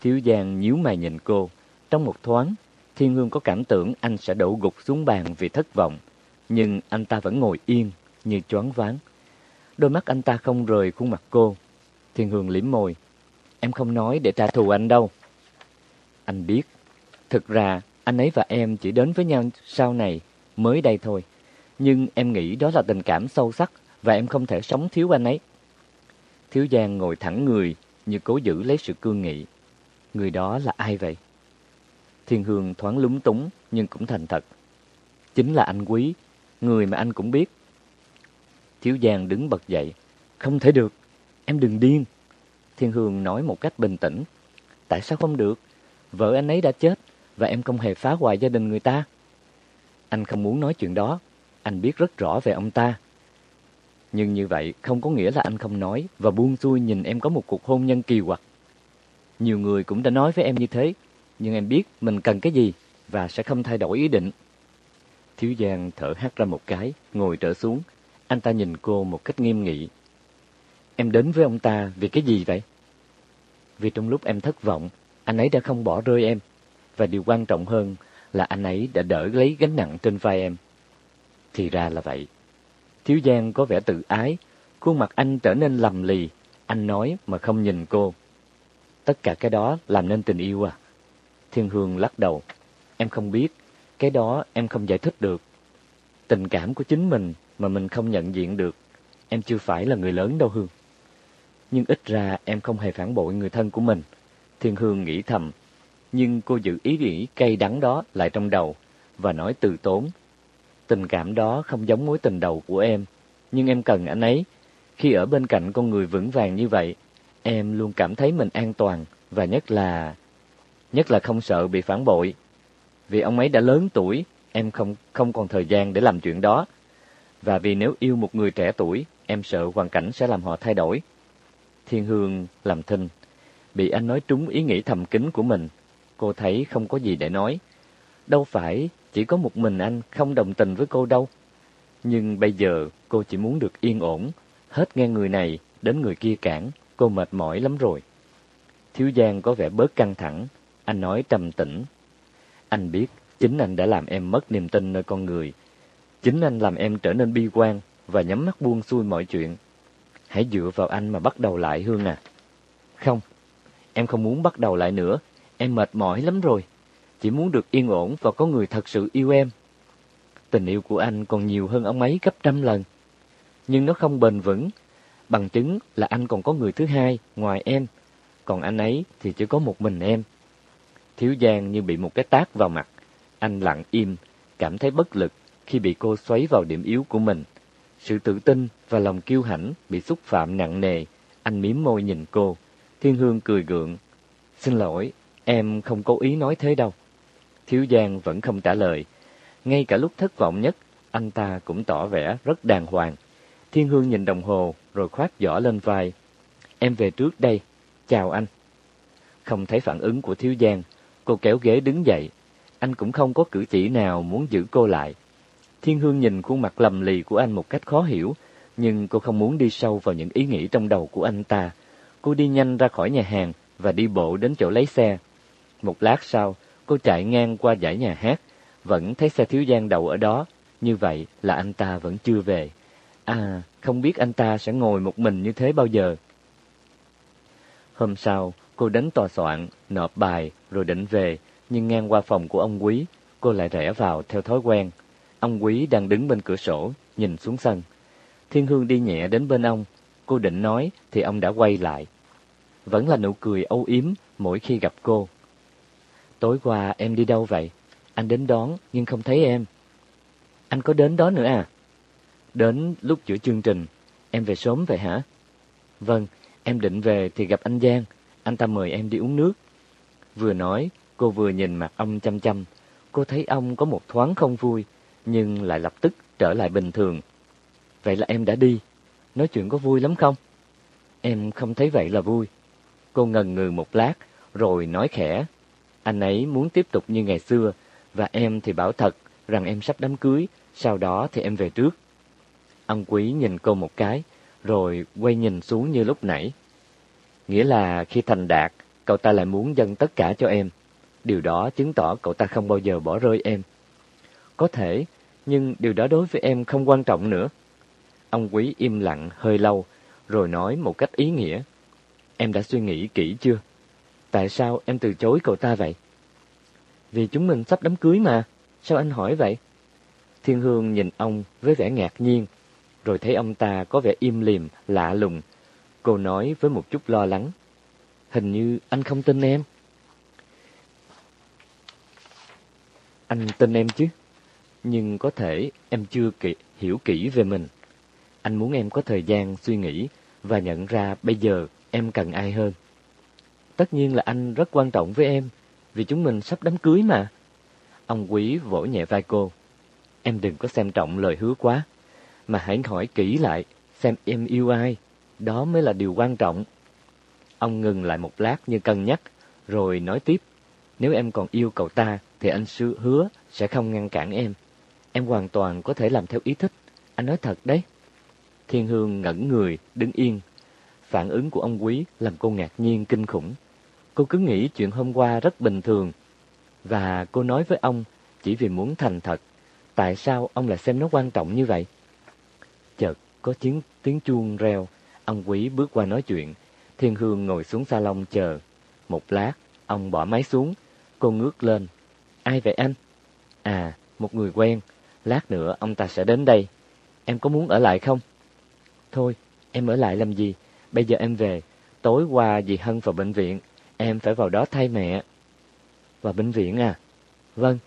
Thiếu Giang nhíu mày nhìn cô. Trong một thoáng, Thiên Hương có cảm tưởng anh sẽ đổ gục xuống bàn vì thất vọng. Nhưng anh ta vẫn ngồi yên, như choáng váng. Đôi mắt anh ta không rời khuôn mặt cô. Thiên Hương liếm môi. Em không nói để trả thù anh đâu. Anh biết. Thực ra, anh ấy và em chỉ đến với nhau sau này, mới đây thôi. Nhưng em nghĩ đó là tình cảm sâu sắc và em không thể sống thiếu anh ấy. Thiếu Giang ngồi thẳng người như cố giữ lấy sự cương nghị. Người đó là ai vậy? Thiên Hương thoáng lúng túng nhưng cũng thành thật. Chính là anh Quý, người mà anh cũng biết. Thiếu Giang đứng bật dậy. Không thể được, em đừng điên. Thiên Hương nói một cách bình tĩnh. Tại sao không được? Vợ anh ấy đã chết và em không hề phá hoại gia đình người ta. Anh không muốn nói chuyện đó. Anh biết rất rõ về ông ta. Nhưng như vậy không có nghĩa là anh không nói và buông xuôi nhìn em có một cuộc hôn nhân kỳ quặc. Nhiều người cũng đã nói với em như thế, nhưng em biết mình cần cái gì và sẽ không thay đổi ý định. Thiếu Giang thở hắt ra một cái, ngồi trở xuống. Anh ta nhìn cô một cách nghiêm nghị. Em đến với ông ta vì cái gì vậy? Vì trong lúc em thất vọng, anh ấy đã không bỏ rơi em. Và điều quan trọng hơn là anh ấy đã đỡ lấy gánh nặng trên vai em. Thì ra là vậy. Thiếu Giang có vẻ tự ái, khuôn mặt anh trở nên lầm lì, anh nói mà không nhìn cô. Tất cả cái đó làm nên tình yêu à? Thiên Hương lắc đầu. Em không biết, cái đó em không giải thích được. Tình cảm của chính mình mà mình không nhận diện được. Em chưa phải là người lớn đâu Hương. Nhưng ít ra em không hề phản bội người thân của mình. Thiên Hương nghĩ thầm. Nhưng cô giữ ý nghĩ cay đắng đó lại trong đầu và nói từ tốn. Tình cảm đó không giống mối tình đầu của em. Nhưng em cần anh ấy. Khi ở bên cạnh con người vững vàng như vậy, em luôn cảm thấy mình an toàn và nhất là nhất là không sợ bị phản bội. Vì ông ấy đã lớn tuổi, em không không còn thời gian để làm chuyện đó. Và vì nếu yêu một người trẻ tuổi, em sợ hoàn cảnh sẽ làm họ thay đổi. Thiên Hương làm thinh, bị anh nói trúng ý nghĩ thầm kín của mình. Cô thấy không có gì để nói. Đâu phải chỉ có một mình anh không đồng tình với cô đâu. Nhưng bây giờ cô chỉ muốn được yên ổn, hết nghe người này đến người kia cản, cô mệt mỏi lắm rồi. Thiếu Giang có vẻ bớt căng thẳng, anh nói trầm tĩnh. Anh biết chính anh đã làm em mất niềm tin nơi con người. Chính anh làm em trở nên bi quan và nhắm mắt buông xuôi mọi chuyện. Hãy dựa vào anh mà bắt đầu lại Hương à. Không, em không muốn bắt đầu lại nữa. Em mệt mỏi lắm rồi. Chỉ muốn được yên ổn và có người thật sự yêu em. Tình yêu của anh còn nhiều hơn ông ấy gấp trăm lần. Nhưng nó không bền vững. Bằng chứng là anh còn có người thứ hai ngoài em. Còn anh ấy thì chỉ có một mình em. Thiếu Giang như bị một cái tát vào mặt. Anh lặng im, cảm thấy bất lực khi bị cô xoáy vào điểm yếu của mình. Sự tự tin và lòng kiêu hãnh bị xúc phạm nặng nề. Anh mím môi nhìn cô. Thiên Hương cười gượng. Xin lỗi, em không cố ý nói thế đâu. Thiếu Giang vẫn không trả lời. Ngay cả lúc thất vọng nhất, anh ta cũng tỏ vẻ rất đàng hoàng. Thiên Hương nhìn đồng hồ rồi khoác giỏ lên vai. Em về trước đây. Chào anh. Không thấy phản ứng của Thiếu Giang, cô kéo ghế đứng dậy. Anh cũng không có cử chỉ nào muốn giữ cô lại. Thiên Hương nhìn khuôn mặt lầm lì của anh một cách khó hiểu, nhưng cô không muốn đi sâu vào những ý nghĩ trong đầu của anh ta. Cô đi nhanh ra khỏi nhà hàng và đi bộ đến chỗ lấy xe. Một lát sau, cô chạy ngang qua dãy nhà hát, vẫn thấy xe thiếu giang đậu ở đó, như vậy là anh ta vẫn chưa về. À, không biết anh ta sẽ ngồi một mình như thế bao giờ. Hôm sau, cô đến tòa soạn, nộp bài, rồi định về, nhưng ngang qua phòng của ông Quý, cô lại rẽ vào theo thói quen. Ông Quý đang đứng bên cửa sổ, nhìn xuống sân. Thiên Hương đi nhẹ đến bên ông, cô định nói thì ông đã quay lại. Vẫn là nụ cười âu yếm mỗi khi gặp cô. Tối qua em đi đâu vậy? Anh đến đón nhưng không thấy em. Anh có đến đó nữa à? Đến lúc giữa chương trình, em về sớm vậy hả? Vâng, em định về thì gặp anh Giang, anh ta mời em đi uống nước. Vừa nói, cô vừa nhìn mặt ông chăm chăm. Cô thấy ông có một thoáng không vui, nhưng lại lập tức trở lại bình thường. Vậy là em đã đi, nói chuyện có vui lắm không? Em không thấy vậy là vui. Cô ngần ngừ một lát, rồi nói khẽ. Anh ấy muốn tiếp tục như ngày xưa, và em thì bảo thật rằng em sắp đám cưới, sau đó thì em về trước. Ông quý nhìn cô một cái, rồi quay nhìn xuống như lúc nãy. Nghĩa là khi thành đạt, cậu ta lại muốn dâng tất cả cho em. Điều đó chứng tỏ cậu ta không bao giờ bỏ rơi em. Có thể, nhưng điều đó đối với em không quan trọng nữa. Ông quý im lặng hơi lâu, rồi nói một cách ý nghĩa. Em đã suy nghĩ kỹ chưa? Tại sao em từ chối cậu ta vậy? Vì chúng mình sắp đám cưới mà. Sao anh hỏi vậy? Thiên Hương nhìn ông với vẻ ngạc nhiên, rồi thấy ông ta có vẻ im lìm, lạ lùng. Cô nói với một chút lo lắng. Hình như anh không tin em. Anh tin em chứ, nhưng có thể em chưa kỹ, hiểu kỹ về mình. Anh muốn em có thời gian suy nghĩ và nhận ra bây giờ em cần ai hơn. Tất nhiên là anh rất quan trọng với em, vì chúng mình sắp đám cưới mà. Ông quý vỗ nhẹ vai cô. Em đừng có xem trọng lời hứa quá, mà hãy hỏi kỹ lại xem em yêu ai, đó mới là điều quan trọng. Ông ngừng lại một lát như cân nhắc, rồi nói tiếp. Nếu em còn yêu cậu ta, thì anh sư hứa sẽ không ngăn cản em. Em hoàn toàn có thể làm theo ý thích. Anh nói thật đấy. Thiên Hương ngẩn người, đứng yên. Phản ứng của ông Quý làm cô ngạc nhiên kinh khủng. Cô cứ nghĩ chuyện hôm qua rất bình thường. Và cô nói với ông chỉ vì muốn thành thật. Tại sao ông lại xem nó quan trọng như vậy? Chợt có tiếng, tiếng chuông reo. Ông Quý bước qua nói chuyện. Thiên Hương ngồi xuống salon chờ. Một lát, ông bỏ máy xuống. Cô ngước lên. Ai vậy anh? À, một người quen. Lát nữa ông ta sẽ đến đây. Em có muốn ở lại không? Thôi, em ở lại làm gì? Bây giờ em về. Tối qua dì Hân vào bệnh viện. Em phải vào đó thay mẹ. Vào bệnh viện à? Vâng.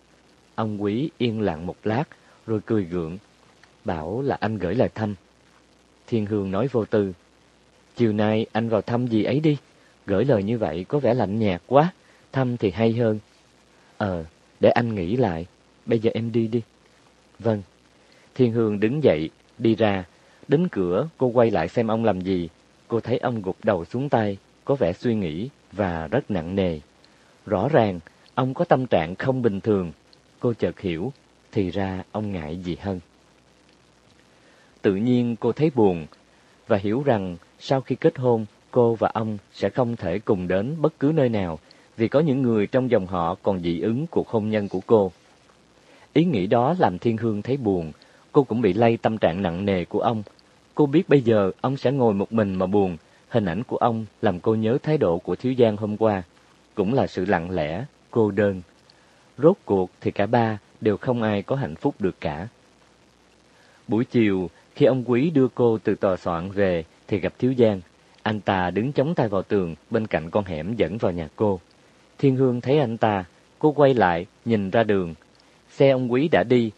Ông quý yên lặng một lát, rồi cười gượng. Bảo là anh gửi lời thăm. Thiên Hương nói vô tư. Chiều nay anh vào thăm gì ấy đi. Gửi lời như vậy có vẻ lạnh nhạt quá. Thăm thì hay hơn. Ờ, để anh nghĩ lại. Bây giờ em đi đi. Vâng. Thiên Hương đứng dậy, đi ra. Đến cửa, cô quay lại xem ông làm gì. Cô thấy ông gục đầu xuống tay, có vẻ suy nghĩ và rất nặng nề. Rõ ràng, ông có tâm trạng không bình thường. Cô chợt hiểu, thì ra ông ngại gì hơn. Tự nhiên cô thấy buồn và hiểu rằng sau khi kết hôn, cô và ông sẽ không thể cùng đến bất cứ nơi nào vì có những người trong dòng họ còn dị ứng cuộc hôn nhân của cô. Ý nghĩ đó làm Thiên Hương thấy buồn, cô cũng bị lây tâm trạng nặng nề của ông. Cô biết bây giờ ông sẽ ngồi một mình mà buồn, hình ảnh của ông làm cô nhớ thái độ của Thiếu Giang hôm qua, cũng là sự lặng lẽ, cô đơn. Rốt cuộc thì cả ba đều không ai có hạnh phúc được cả. Buổi chiều, khi ông Quý đưa cô từ tòa soạn về thì gặp Thiếu Giang. Anh ta đứng chống tay vào tường bên cạnh con hẻm dẫn vào nhà cô. Thiên Hương thấy anh ta, cô quay lại, nhìn ra đường. Xe ông Quý đã đi,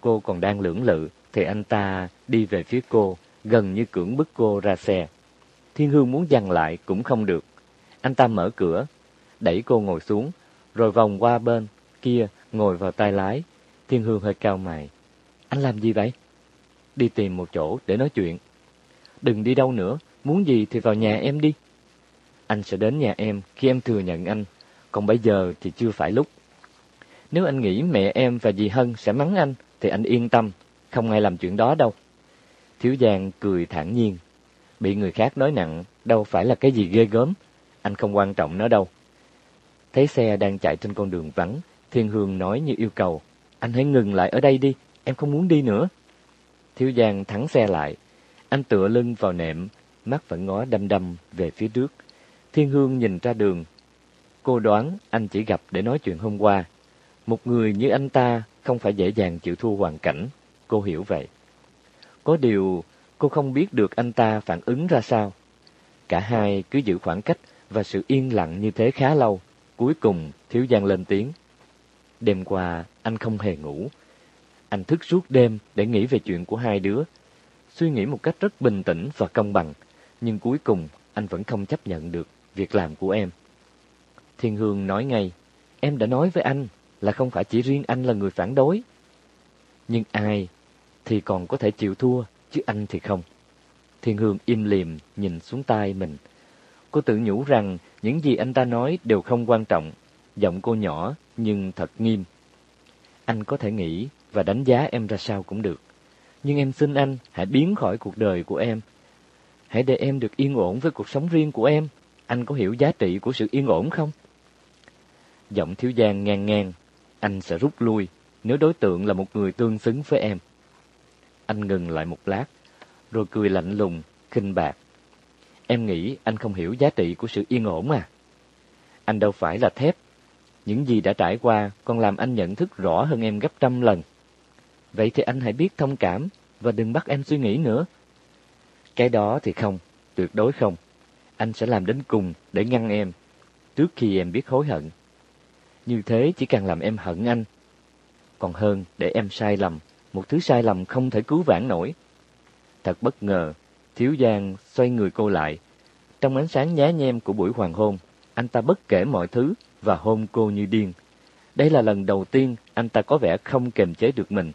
cô còn đang lưỡng lự, thì anh ta đi về phía cô, gần như cưỡng bức cô ra xe. Thiên Hương muốn dằn lại cũng không được. Anh ta mở cửa, đẩy cô ngồi xuống, rồi vòng qua bên kia ngồi vào tay lái. Thiên Hương hơi cao mày. Anh làm gì vậy? Đi tìm một chỗ để nói chuyện. Đừng đi đâu nữa, muốn gì thì vào nhà em đi. Anh sẽ đến nhà em khi em thừa nhận anh, còn bây giờ thì chưa phải lúc. Nếu anh nghĩ mẹ em và dì Hân sẽ mắng anh, thì anh yên tâm, không ai làm chuyện đó đâu. Thiếu Giang cười thản nhiên. Bị người khác nói nặng, đâu phải là cái gì ghê gớm, anh không quan trọng nó đâu. Thấy xe đang chạy trên con đường vắng, Thiên Hương nói như yêu cầu. Anh hãy ngừng lại ở đây đi, em không muốn đi nữa. Thiếu Giang thắng xe lại. Anh tựa lưng vào nệm, mắt vẫn ngó đăm đăm về phía trước. Thiên Hương nhìn ra đường. Cô đoán anh chỉ gặp để nói chuyện hôm qua. Một người như anh ta không phải dễ dàng chịu thua hoàn cảnh. Cô hiểu vậy. Có điều cô không biết được anh ta phản ứng ra sao. Cả hai cứ giữ khoảng cách và sự yên lặng như thế khá lâu. Cuối cùng, Thiếu Giang lên tiếng. Đêm qua, anh không hề ngủ. Anh thức suốt đêm để nghĩ về chuyện của hai đứa. Suy nghĩ một cách rất bình tĩnh và công bằng, nhưng cuối cùng anh vẫn không chấp nhận được việc làm của em. Thiên Hương nói ngay, em đã nói với anh là không phải chỉ riêng anh là người phản đối. Nhưng ai thì còn có thể chịu thua, chứ anh thì không. Thiên Hương im liềm nhìn xuống tay mình. Cô tự nhủ rằng những gì anh ta nói đều không quan trọng. Giọng cô nhỏ nhưng thật nghiêm. Anh có thể nghĩ và đánh giá em ra sao cũng được. Nhưng em xin anh hãy biến khỏi cuộc đời của em. Hãy để em được yên ổn với cuộc sống riêng của em. Anh có hiểu giá trị của sự yên ổn không? Giọng thiếu giang ngang ngang. Anh sẽ rút lui nếu đối tượng là một người tương xứng với em. Anh ngừng lại một lát, rồi cười lạnh lùng, khinh bạc. Em nghĩ anh không hiểu giá trị của sự yên ổn à? Anh đâu phải là thép. Những gì đã trải qua còn làm anh nhận thức rõ hơn em gấp trăm lần. Vậy thì anh hãy biết thông cảm và đừng bắt em suy nghĩ nữa. Cái đó thì không, tuyệt đối không. Anh sẽ làm đến cùng để ngăn em, trước khi em biết hối hận. Như thế chỉ càng làm em hận anh. Còn hơn để em sai lầm, một thứ sai lầm không thể cứu vãn nổi. Thật bất ngờ, Thiếu Giang xoay người cô lại. Trong ánh sáng nhá nhem của buổi hoàng hôn, anh ta bất kể mọi thứ và hôn cô như điên. Đây là lần đầu tiên anh ta có vẻ không kềm chế được mình.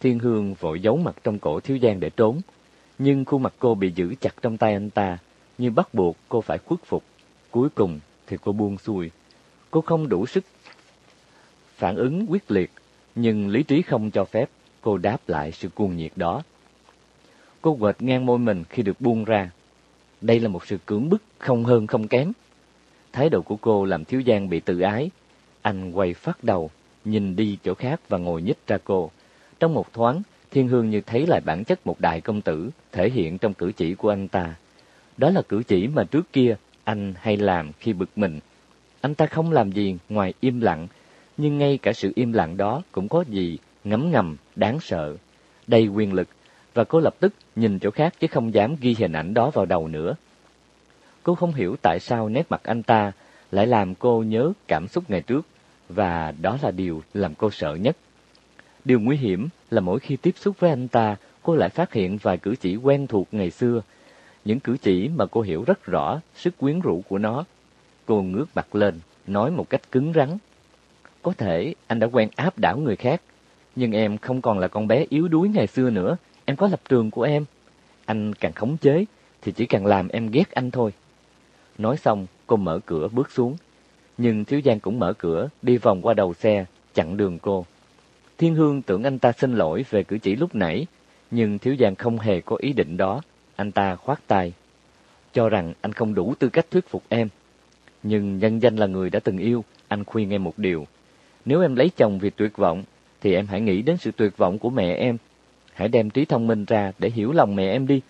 Thiên Hương vội giấu mặt trong cổ Thiếu Giang để trốn, nhưng khuôn mặt cô bị giữ chặt trong tay anh ta, như bắt buộc cô phải khuất phục. Cuối cùng thì cô buông xuôi. Cô không đủ sức phản ứng quyết liệt, nhưng lý trí không cho phép cô đáp lại sự cuồng nhiệt đó. Cô quệt ngang môi mình khi được buông ra. Đây là một sự cưỡng bức không hơn không kém. Thái độ của cô làm Thiếu Giang bị tự ái. Anh quay phát đầu, nhìn đi chỗ khác và ngồi nhích ra cô. Trong một thoáng, Thiên Hương như thấy lại bản chất một đại công tử thể hiện trong cử chỉ của anh ta. Đó là cử chỉ mà trước kia anh hay làm khi bực mình. Anh ta không làm gì ngoài im lặng, nhưng ngay cả sự im lặng đó cũng có gì ngấm ngầm, đáng sợ, đầy quyền lực, và cô lập tức nhìn chỗ khác chứ không dám ghi hình ảnh đó vào đầu nữa. Cô không hiểu tại sao nét mặt anh ta lại làm cô nhớ cảm xúc ngày trước, và đó là điều làm cô sợ nhất. Điều nguy hiểm là mỗi khi tiếp xúc với anh ta, cô lại phát hiện vài cử chỉ quen thuộc ngày xưa, những cử chỉ mà cô hiểu rất rõ sức quyến rũ của nó. Cô ngước mặt lên, nói một cách cứng rắn. Có thể anh đã quen áp đảo người khác, nhưng em không còn là con bé yếu đuối ngày xưa nữa, em có lập trường của em. Anh càng khống chế thì chỉ càng làm em ghét anh thôi. Nói xong, cô mở cửa bước xuống. Nhưng Thiếu Giang cũng mở cửa, đi vòng qua đầu xe, chặn đường cô. Thiên Hương tưởng anh ta xin lỗi về cử chỉ lúc nãy, nhưng Thiếu Giang không hề có ý định đó. Anh ta khoát tay, cho rằng anh không đủ tư cách thuyết phục em. Nhưng nhân danh là người đã từng yêu, anh khuyên em một điều. Nếu em lấy chồng vì tuyệt vọng, thì em hãy nghĩ đến sự tuyệt vọng của mẹ em. Hãy đem trí thông minh ra để hiểu lòng mẹ em đi.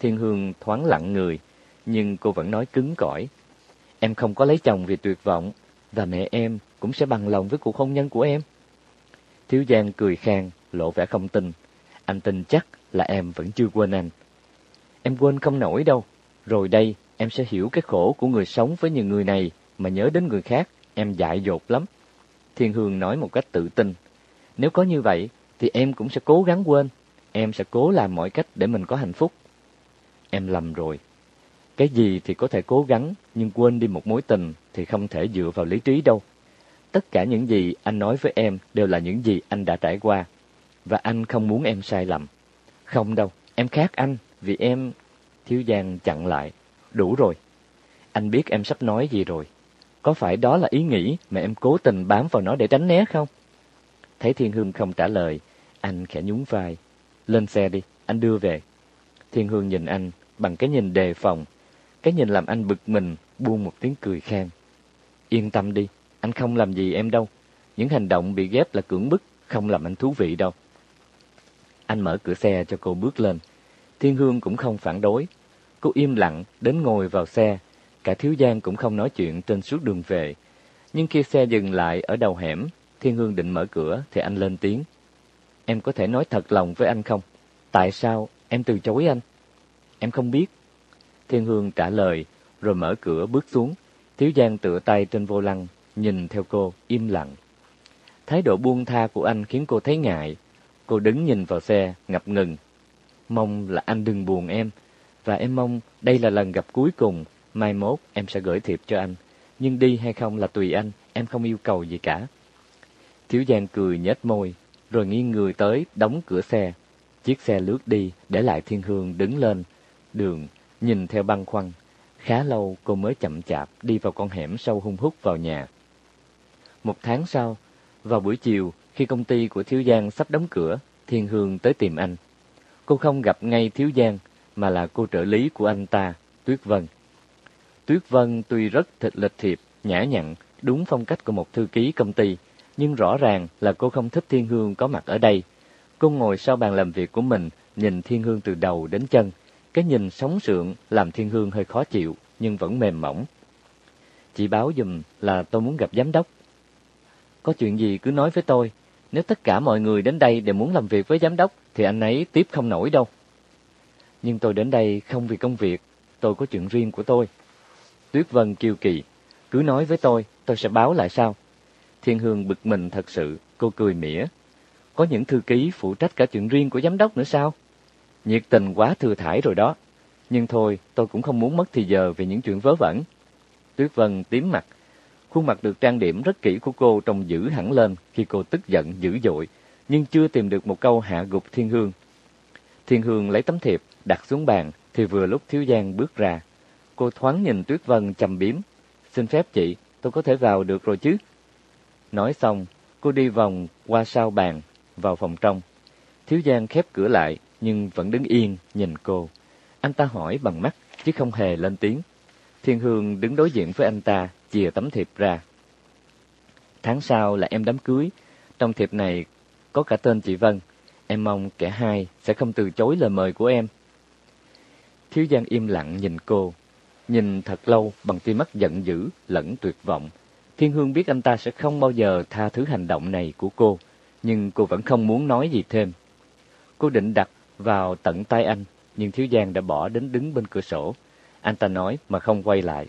Thiên Hương thoáng lặng người, nhưng cô vẫn nói cứng cỏi. Em không có lấy chồng vì tuyệt vọng, và mẹ em cũng sẽ bằng lòng với cuộc hôn nhân của em. Thiếu Giang cười khang, lộ vẻ không tin. Anh tin chắc là em vẫn chưa quên anh. Em quên không nổi đâu. Rồi đây, em sẽ hiểu cái khổ của người sống với những người này mà nhớ đến người khác, em dại dột lắm. Thiên Hương nói một cách tự tin. Nếu có như vậy, thì em cũng sẽ cố gắng quên. Em sẽ cố làm mọi cách để mình có hạnh phúc. Em lầm rồi. Cái gì thì có thể cố gắng, nhưng quên đi một mối tình thì không thể dựa vào lý trí đâu. Tất cả những gì anh nói với em đều là những gì anh đã trải qua. Và anh không muốn em sai lầm. Không đâu, em khác anh, vì em... Thiếu Giang chặn lại. Đủ rồi. Anh biết em sắp nói gì rồi. Có phải đó là ý nghĩ mà em cố tình bám vào nó để tránh né không? Thấy Thiên Hương không trả lời, anh khẽ nhún vai. Lên xe đi, anh đưa về. Thiên Hương nhìn anh bằng cái nhìn đề phòng. Cái nhìn làm anh bực mình, buông một tiếng cười khen Yên tâm đi, anh không làm gì em đâu. Những hành động bị ghép là cưỡng bức, không làm anh thú vị đâu. Anh mở cửa xe cho cô bước lên. Thiên Hương cũng không phản đối. Cô im lặng đến ngồi vào xe. Cả Thiếu Giang cũng không nói chuyện trên suốt đường về. Nhưng khi xe dừng lại ở đầu hẻm, Thiên Hương định mở cửa thì anh lên tiếng. Em có thể nói thật lòng với anh không? Tại sao em từ chối anh? Em không biết. Thiên Hương trả lời, rồi mở cửa bước xuống. Thiếu Giang tựa tay trên vô lăng, nhìn theo cô, im lặng. Thái độ buông tha của anh khiến cô thấy ngại. Cô đứng nhìn vào xe, ngập ngừng. Mong là anh đừng buồn em, và em mong đây là lần gặp cuối cùng, mai mốt em sẽ gửi thiệp cho anh. Nhưng đi hay không là tùy anh, em không yêu cầu gì cả. Thiếu Giang cười nhếch môi, rồi nghiêng người tới, đóng cửa xe. Chiếc xe lướt đi, để lại Thiên Hương đứng lên, đường, nhìn theo băng khoăn. Khá lâu cô mới chậm chạp đi vào con hẻm sâu hung hút vào nhà. Một tháng sau, vào buổi chiều, khi công ty của Thiếu Giang sắp đóng cửa, Thiên Hương tới tìm anh. Cô không gặp ngay Thiếu Giang, mà là cô trợ lý của anh ta, Tuyết Vân. Tuyết Vân tuy rất thịt lịch thiệp, nhã nhặn, đúng phong cách của một thư ký công ty, nhưng rõ ràng là cô không thích Thiên Hương có mặt ở đây. Cô ngồi sau bàn làm việc của mình, nhìn Thiên Hương từ đầu đến chân. Cái nhìn sóng sượng làm Thiên Hương hơi khó chịu, nhưng vẫn mềm mỏng. Chị báo dùm là tôi muốn gặp giám đốc. Có chuyện gì cứ nói với tôi. Nếu tất cả mọi người đến đây đều muốn làm việc với giám đốc, thì anh ấy tiếp không nổi đâu. Nhưng tôi đến đây không vì công việc, tôi có chuyện riêng của tôi. Tuyết Vân kiêu kỳ, cứ nói với tôi, tôi sẽ báo lại sao. Thiên Hương bực mình thật sự, cô cười mỉa. Có những thư ký phụ trách cả chuyện riêng của giám đốc nữa sao? Nhiệt tình quá thừa thải rồi đó. Nhưng thôi, tôi cũng không muốn mất thì giờ vì những chuyện vớ vẩn. Tuyết Vân tím mặt. Khuôn mặt được trang điểm rất kỹ của cô trông dữ hẳn lên khi cô tức giận dữ dội, nhưng chưa tìm được một câu hạ gục Thiên Hương. Thiên Hương lấy tấm thiệp, đặt xuống bàn, thì vừa lúc Thiếu Giang bước ra. Cô thoáng nhìn Tuyết Vân trầm biếm. Xin phép chị, tôi có thể vào được rồi chứ? Nói xong, cô đi vòng qua sau bàn, vào phòng trong. Thiếu Giang khép cửa lại, nhưng vẫn đứng yên, nhìn cô. Anh ta hỏi bằng mắt, chứ không hề lên tiếng. Thiên Hương đứng đối diện với anh ta, chìa tấm thiệp ra. Tháng sau là em đám cưới. Trong thiệp này có cả tên chị Vân. Em mong kẻ hai sẽ không từ chối lời mời của em. Thiếu Giang im lặng nhìn cô. Nhìn thật lâu bằng tia mắt giận dữ lẫn tuyệt vọng. Thiên Hương biết anh ta sẽ không bao giờ tha thứ hành động này của cô, nhưng cô vẫn không muốn nói gì thêm. Cô định đặt vào tận tay anh, nhưng Thiếu Giang đã bỏ đến đứng bên cửa sổ. Anh ta nói mà không quay lại.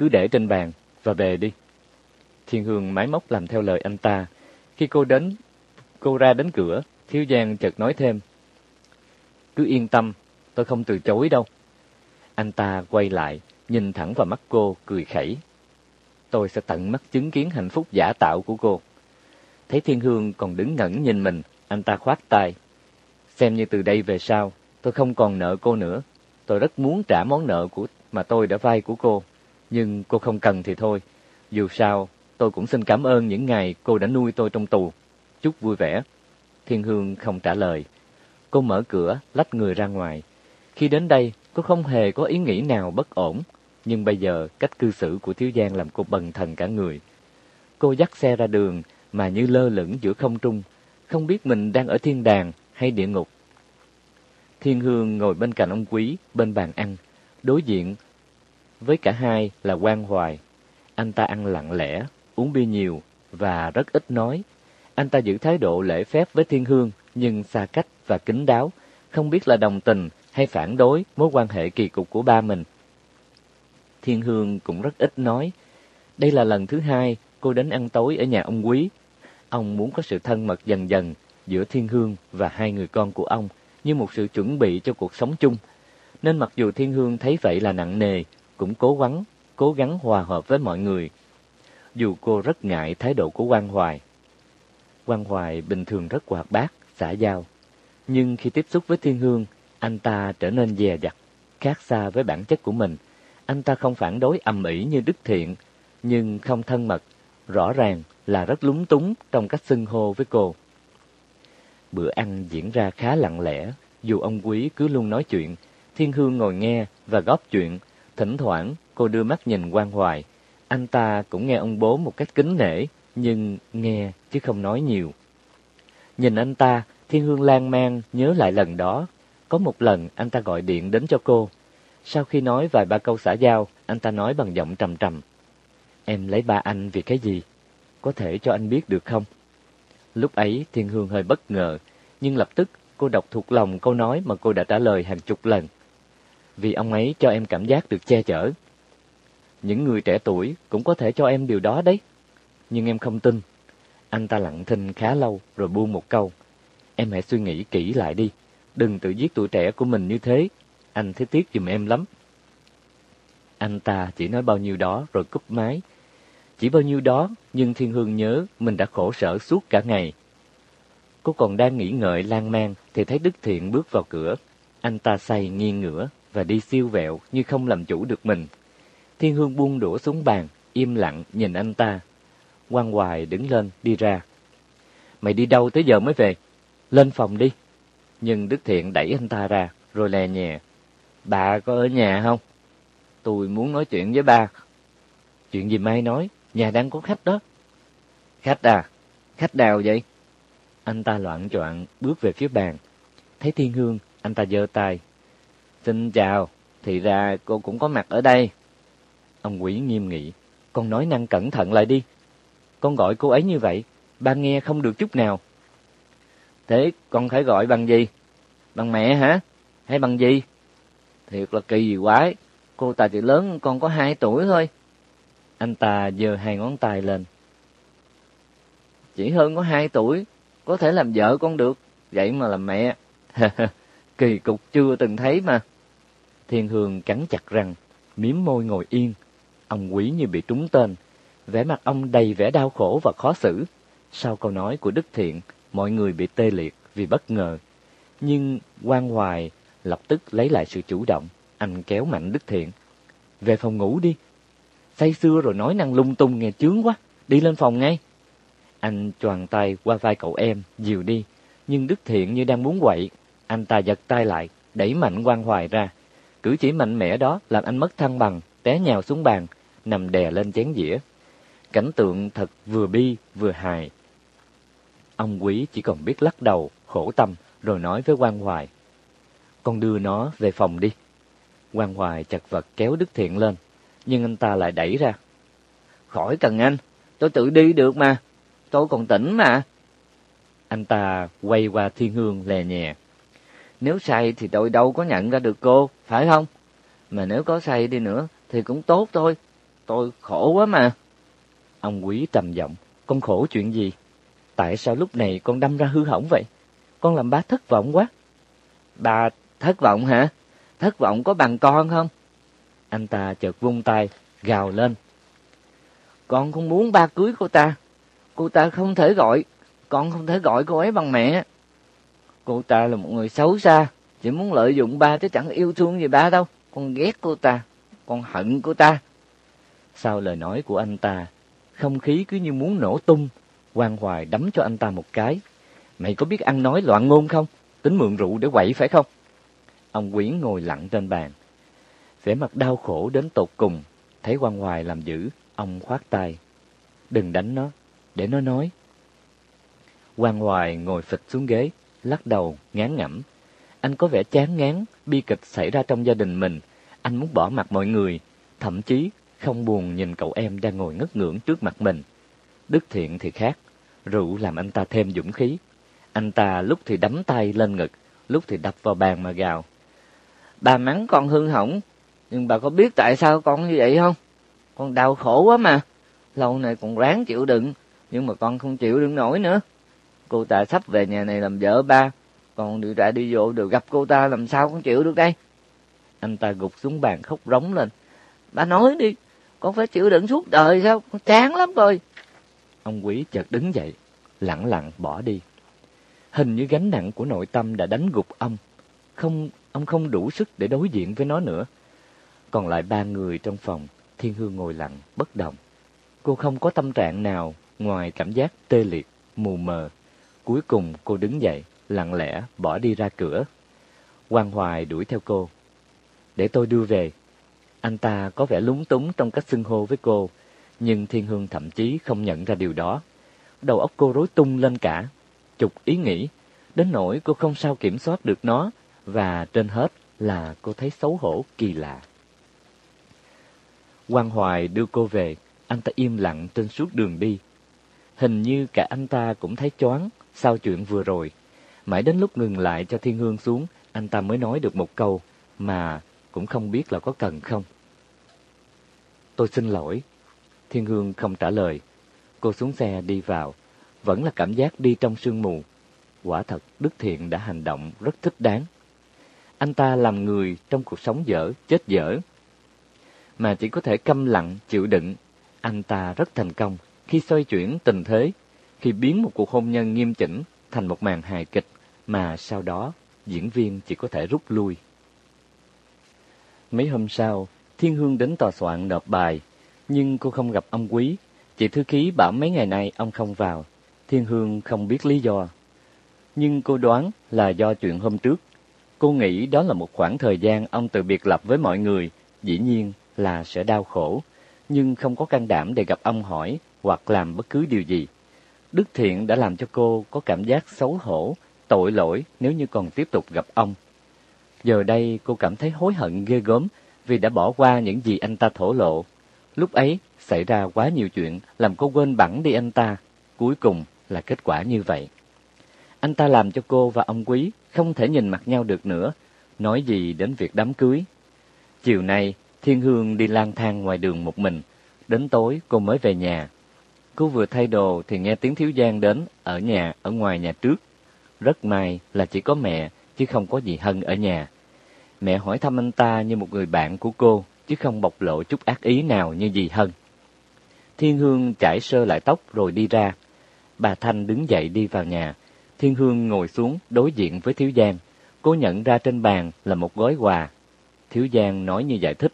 Cứ để trên bàn và về đi. Thiên Hương máy móc làm theo lời anh ta. Khi cô đến, cô ra đến cửa, Thiếu Giang chợt nói thêm. Cứ yên tâm, tôi không từ chối đâu. Anh ta quay lại, nhìn thẳng vào mắt cô, cười khẩy tôi sẽ tận mắt chứng kiến hạnh phúc giả tạo của cô. Thấy Thiên Hương còn đứng ngẩn nhìn mình, anh ta khoát tay. Xem như từ đây về sau, tôi không còn nợ cô nữa. Tôi rất muốn trả món nợ của mà tôi đã vay của cô. Nhưng cô không cần thì thôi. Dù sao, tôi cũng xin cảm ơn những ngày cô đã nuôi tôi trong tù. Chúc vui vẻ. Thiên Hương không trả lời. Cô mở cửa, lách người ra ngoài. Khi đến đây, cô không hề có ý nghĩ nào bất ổn nhưng bây giờ cách cư xử của Thiếu Giang làm cô bần thần cả người. Cô dắt xe ra đường mà như lơ lửng giữa không trung, không biết mình đang ở thiên đàng hay địa ngục. Thiên Hương ngồi bên cạnh ông Quý, bên bàn ăn, đối diện với cả hai là quan Hoài. Anh ta ăn lặng lẽ, uống bia nhiều và rất ít nói. Anh ta giữ thái độ lễ phép với Thiên Hương nhưng xa cách và kín đáo, không biết là đồng tình hay phản đối mối quan hệ kỳ cục của ba mình. Thiên Hương cũng rất ít nói. Đây là lần thứ hai cô đến ăn tối ở nhà ông Quý. Ông muốn có sự thân mật dần dần giữa Thiên Hương và hai người con của ông như một sự chuẩn bị cho cuộc sống chung. Nên mặc dù Thiên Hương thấy vậy là nặng nề, cũng cố gắng, cố gắng hòa hợp với mọi người. Dù cô rất ngại thái độ của Quang Hoài. Quang Hoài bình thường rất hoạt bát, xã giao. Nhưng khi tiếp xúc với Thiên Hương, anh ta trở nên dè dặt, khác xa với bản chất của mình – anh ta không phản đối ầm ĩ như Đức Thiện, nhưng không thân mật, rõ ràng là rất lúng túng trong cách xưng hô với cô. Bữa ăn diễn ra khá lặng lẽ, dù ông Quý cứ luôn nói chuyện, Thiên Hương ngồi nghe và góp chuyện, thỉnh thoảng cô đưa mắt nhìn quan hoài. Anh ta cũng nghe ông bố một cách kính nể, nhưng nghe chứ không nói nhiều. Nhìn anh ta, Thiên Hương lan man nhớ lại lần đó. Có một lần anh ta gọi điện đến cho cô, sau khi nói vài ba câu xã giao, anh ta nói bằng giọng trầm trầm. Em lấy ba anh vì cái gì? Có thể cho anh biết được không? Lúc ấy Thiên Hương hơi bất ngờ, nhưng lập tức cô đọc thuộc lòng câu nói mà cô đã trả lời hàng chục lần. Vì ông ấy cho em cảm giác được che chở. những người trẻ tuổi cũng có thể cho em điều đó đấy. Nhưng em không tin. Anh ta lặng thinh khá lâu rồi buông một câu. Em hãy suy nghĩ kỹ lại đi. Đừng tự giết tuổi trẻ của mình như thế. Anh thấy tiếc dùm em lắm. Anh ta chỉ nói bao nhiêu đó rồi cúp máy. Chỉ bao nhiêu đó, nhưng Thiên Hương nhớ mình đã khổ sở suốt cả ngày. Cô còn đang nghĩ ngợi lan man thì thấy Đức Thiện bước vào cửa. Anh ta say nghiêng ngửa và đi siêu vẹo như không làm chủ được mình. Thiên Hương buông đũa xuống bàn, im lặng nhìn anh ta. Quang Hoài đứng lên đi ra. Mày đi đâu tới giờ mới về? Lên phòng đi. Nhưng Đức Thiện đẩy anh ta ra, rồi lè nhẹ. Bà có ở nhà không? Tôi muốn nói chuyện với ba. Chuyện gì mai nói? Nhà đang có khách đó. Khách à? Khách nào vậy? Anh ta loạn choạng bước về phía bàn. Thấy Thiên Hương, anh ta giơ tay. Xin chào, thì ra cô cũng có mặt ở đây. Ông quỷ nghiêm nghị. Con nói năng cẩn thận lại đi. Con gọi cô ấy như vậy, ba nghe không được chút nào. Thế con phải gọi bằng gì? Bằng mẹ hả? Hay bằng gì? Thiệt là kỳ gì quái. Cô ta chỉ lớn con có hai tuổi thôi. Anh ta giơ hai ngón tay lên. Chỉ hơn có hai tuổi, có thể làm vợ con được, vậy mà làm mẹ. Kỳ cục chưa từng thấy mà. Thiên Hương cắn chặt răng, miếm môi ngồi yên. Ông quý như bị trúng tên, vẻ mặt ông đầy vẻ đau khổ và khó xử. Sau câu nói của Đức Thiện, mọi người bị tê liệt vì bất ngờ. Nhưng quan Hoài lập tức lấy lại sự chủ động, anh kéo mạnh Đức Thiện. Về phòng ngủ đi. Say xưa rồi nói năng lung tung nghe chướng quá, đi lên phòng ngay. Anh choàng tay qua vai cậu em, dìu đi, nhưng Đức Thiện như đang muốn quậy. Anh ta giật tay lại, đẩy mạnh quan hoài ra. Cử chỉ mạnh mẽ đó làm anh mất thăng bằng, té nhào xuống bàn, nằm đè lên chén dĩa. Cảnh tượng thật vừa bi vừa hài. Ông quý chỉ còn biết lắc đầu, khổ tâm, rồi nói với quan hoài. Con đưa nó về phòng đi. quan hoài chặt vật kéo Đức Thiện lên, nhưng anh ta lại đẩy ra. Khỏi cần anh, tôi tự đi được mà tôi còn tỉnh mà. Anh ta quay qua Thiên Hương lè nhẹ. Nếu say thì tôi đâu có nhận ra được cô, phải không? Mà nếu có say đi nữa thì cũng tốt thôi. Tôi khổ quá mà. Ông quý trầm giọng, con khổ chuyện gì? Tại sao lúc này con đâm ra hư hỏng vậy? Con làm bá thất vọng quá. Bà thất vọng hả? Thất vọng có bằng con không? Anh ta chợt vung tay, gào lên. Con không muốn ba cưới cô ta, cô ta không thể gọi, con không thể gọi cô ấy bằng mẹ. Cô ta là một người xấu xa, chỉ muốn lợi dụng ba chứ chẳng yêu thương gì ba đâu. Con ghét cô ta, con hận cô ta. Sau lời nói của anh ta, không khí cứ như muốn nổ tung. Quang Hoài đấm cho anh ta một cái. Mày có biết ăn nói loạn ngôn không? Tính mượn rượu để quậy phải không? Ông Quyến ngồi lặng trên bàn. vẻ mặt đau khổ đến tột cùng. Thấy Quang Hoài làm dữ, ông khoát tay. Đừng đánh nó, để nó nói. Quang Hoài ngồi phịch xuống ghế, lắc đầu, ngán ngẩm. Anh có vẻ chán ngán, bi kịch xảy ra trong gia đình mình. Anh muốn bỏ mặt mọi người, thậm chí không buồn nhìn cậu em đang ngồi ngất ngưỡng trước mặt mình. Đức Thiện thì khác, rượu làm anh ta thêm dũng khí. Anh ta lúc thì đấm tay lên ngực, lúc thì đập vào bàn mà gào. Bà mắng con hư hỏng, nhưng bà có biết tại sao con như vậy không? Con đau khổ quá mà, lâu này còn ráng chịu đựng, nhưng mà con không chịu đựng nổi nữa. Cô ta sắp về nhà này làm vợ ba, còn điều trại đi vô được gặp cô ta làm sao con chịu được đây? Anh ta gục xuống bàn khóc rống lên. Bà nói đi, con phải chịu đựng suốt đời sao? Con chán lắm rồi. Ông quý chợt đứng dậy, lặng lặng bỏ đi. Hình như gánh nặng của nội tâm đã đánh gục ông. Không, ông không đủ sức để đối diện với nó nữa. Còn lại ba người trong phòng, Thiên Hương ngồi lặng, bất động. Cô không có tâm trạng nào ngoài cảm giác tê liệt, mù mờ. Cuối cùng cô đứng dậy, lặng lẽ bỏ đi ra cửa. Quang Hoài đuổi theo cô. Để tôi đưa về. Anh ta có vẻ lúng túng trong cách xưng hô với cô, nhưng Thiên Hương thậm chí không nhận ra điều đó. Đầu óc cô rối tung lên cả, chục ý nghĩ, đến nỗi cô không sao kiểm soát được nó, và trên hết là cô thấy xấu hổ kỳ lạ. Quang Hoài đưa cô về, anh ta im lặng trên suốt đường đi. Hình như cả anh ta cũng thấy choáng sau chuyện vừa rồi. Mãi đến lúc ngừng lại cho Thiên Hương xuống, anh ta mới nói được một câu mà cũng không biết là có cần không. tôi xin lỗi. Thiên Hương không trả lời. Cô xuống xe đi vào, vẫn là cảm giác đi trong sương mù. Quả thật, Đức Thiện đã hành động rất thích đáng. Anh ta làm người trong cuộc sống dở, chết dở. Mà chỉ có thể câm lặng, chịu đựng. Anh ta rất thành công khi xoay chuyển tình thế, khi biến một cuộc hôn nhân nghiêm chỉnh thành một màn hài kịch mà sau đó diễn viên chỉ có thể rút lui. Mấy hôm sau, Thiên Hương đến tòa soạn nộp bài, nhưng cô không gặp ông Quý. Chị Thư Ký bảo mấy ngày nay ông không vào. Thiên Hương không biết lý do. Nhưng cô đoán là do chuyện hôm trước. Cô nghĩ đó là một khoảng thời gian ông từ biệt lập với mọi người, dĩ nhiên là sẽ đau khổ, nhưng không có can đảm để gặp ông hỏi hoặc làm bất cứ điều gì. Đức Thiện đã làm cho cô có cảm giác xấu hổ, tội lỗi nếu như còn tiếp tục gặp ông. Giờ đây cô cảm thấy hối hận ghê gớm vì đã bỏ qua những gì anh ta thổ lộ. Lúc ấy xảy ra quá nhiều chuyện làm cô quên bẵng đi anh ta. Cuối cùng là kết quả như vậy. Anh ta làm cho cô và ông Quý không thể nhìn mặt nhau được nữa, nói gì đến việc đám cưới. Chiều nay, Thiên Hương đi lang thang ngoài đường một mình. Đến tối cô mới về nhà. Cô vừa thay đồ thì nghe tiếng Thiếu Giang đến ở nhà ở ngoài nhà trước. Rất may là chỉ có mẹ chứ không có gì Hân ở nhà. Mẹ hỏi thăm anh ta như một người bạn của cô, chứ không bộc lộ chút ác ý nào như gì Hân. Thiên Hương chải sơ lại tóc rồi đi ra. Bà Thanh đứng dậy đi vào nhà. Thiên Hương ngồi xuống đối diện với Thiếu Giang. Cô nhận ra trên bàn là một gói quà. Thiếu Giang nói như giải thích.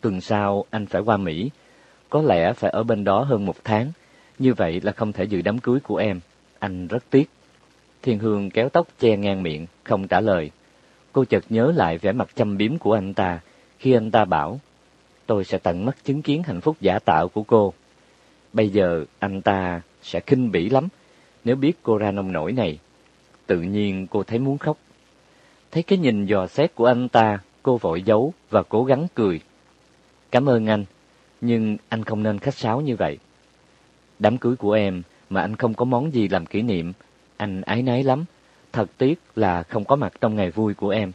Tuần sau anh phải qua Mỹ. Có lẽ phải ở bên đó hơn một tháng. Như vậy là không thể dự đám cưới của em. Anh rất tiếc. Thiên Hương kéo tóc che ngang miệng, không trả lời. Cô chợt nhớ lại vẻ mặt chăm biếm của anh ta khi anh ta bảo tôi sẽ tận mắt chứng kiến hạnh phúc giả tạo của cô. Bây giờ anh ta sẽ khinh bỉ lắm nếu biết cô ra nông nổi này. Tự nhiên cô thấy muốn khóc. Thấy cái nhìn dò xét của anh ta, cô vội giấu và cố gắng cười. Cảm ơn anh, nhưng anh không nên khách sáo như vậy. Đám cưới của em mà anh không có món gì làm kỷ niệm, anh ái náy lắm. Thật tiếc là không có mặt trong ngày vui của em.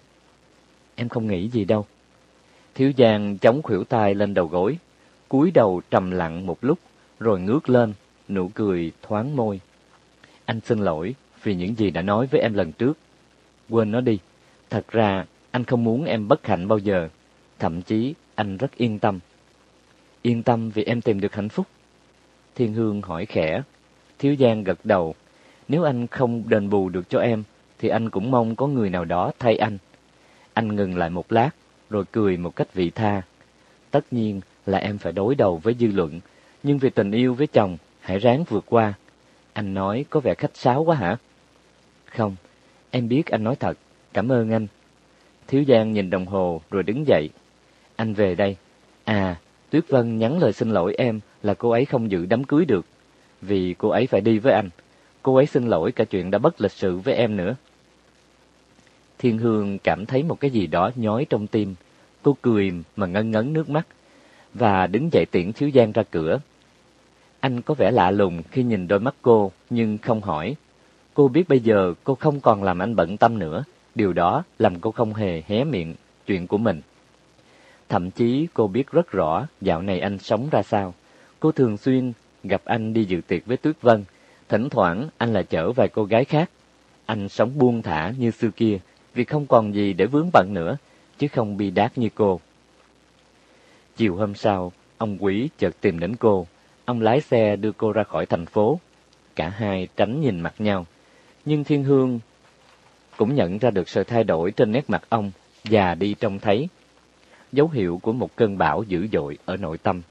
Em không nghĩ gì đâu. Thiếu Giang chống khuỷu tay lên đầu gối, cúi đầu trầm lặng một lúc, rồi ngước lên, nụ cười thoáng môi. Anh xin lỗi vì những gì đã nói với em lần trước. Quên nó đi. Thật ra, anh không muốn em bất hạnh bao giờ. Thậm chí, anh rất yên tâm. Yên tâm vì em tìm được hạnh phúc. Thiên Hương hỏi khẽ. Thiếu Giang gật đầu. Nếu anh không đền bù được cho em, thì anh cũng mong có người nào đó thay anh. Anh ngừng lại một lát, rồi cười một cách vị tha. Tất nhiên là em phải đối đầu với dư luận, nhưng vì tình yêu với chồng, hãy ráng vượt qua. Anh nói có vẻ khách sáo quá hả? Không, em biết anh nói thật, cảm ơn anh. Thiếu Giang nhìn đồng hồ rồi đứng dậy. Anh về đây. À, Tuyết Vân nhắn lời xin lỗi em là cô ấy không dự đám cưới được, vì cô ấy phải đi với anh. Cô ấy xin lỗi cả chuyện đã bất lịch sự với em nữa. Thiên Hương cảm thấy một cái gì đó nhói trong tim. Cô cười mà ngân ngấn nước mắt và đứng dậy tiễn Thiếu Giang ra cửa. Anh có vẻ lạ lùng khi nhìn đôi mắt cô nhưng không hỏi. Cô biết bây giờ cô không còn làm anh bận tâm nữa. Điều đó làm cô không hề hé miệng chuyện của mình. Thậm chí cô biết rất rõ dạo này anh sống ra sao. Cô thường xuyên gặp anh đi dự tiệc với Tuyết Vân. Thỉnh thoảng anh lại chở vài cô gái khác. Anh sống buông thả như xưa kia vì không còn gì để vướng bận nữa, chứ không bi đát như cô. Chiều hôm sau, ông Quý chợt tìm đến cô. Ông lái xe đưa cô ra khỏi thành phố. Cả hai tránh nhìn mặt nhau. Nhưng Thiên Hương cũng nhận ra được sự thay đổi trên nét mặt ông, già đi trông thấy. Dấu hiệu của một cơn bão dữ dội ở nội tâm.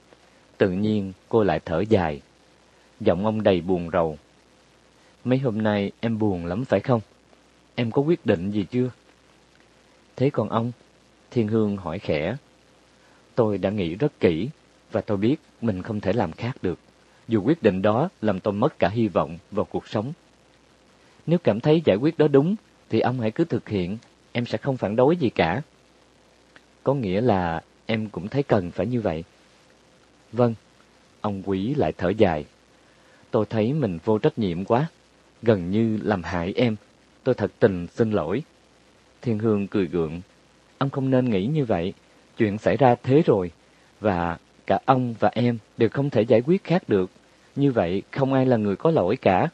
Tự nhiên cô lại thở dài. Giọng ông đầy buồn rầu. Mấy hôm nay em buồn lắm phải không? Em có quyết định gì chưa? Thế còn ông? Thiên Hương hỏi khẽ. Tôi đã nghĩ rất kỹ, và tôi biết mình không thể làm khác được. Dù quyết định đó làm tôi mất cả hy vọng vào cuộc sống. Nếu cảm thấy giải quyết đó đúng, thì ông hãy cứ thực hiện, em sẽ không phản đối gì cả. Có nghĩa là em cũng thấy cần phải như vậy. Vâng, ông quý lại thở dài. Tôi thấy mình vô trách nhiệm quá, gần như làm hại em Tôi thật tình xin lỗi. Thiên Hương cười gượng. Ông không nên nghĩ như vậy. Chuyện xảy ra thế rồi. Và cả ông và em đều không thể giải quyết khác được. Như vậy không ai là người có lỗi cả.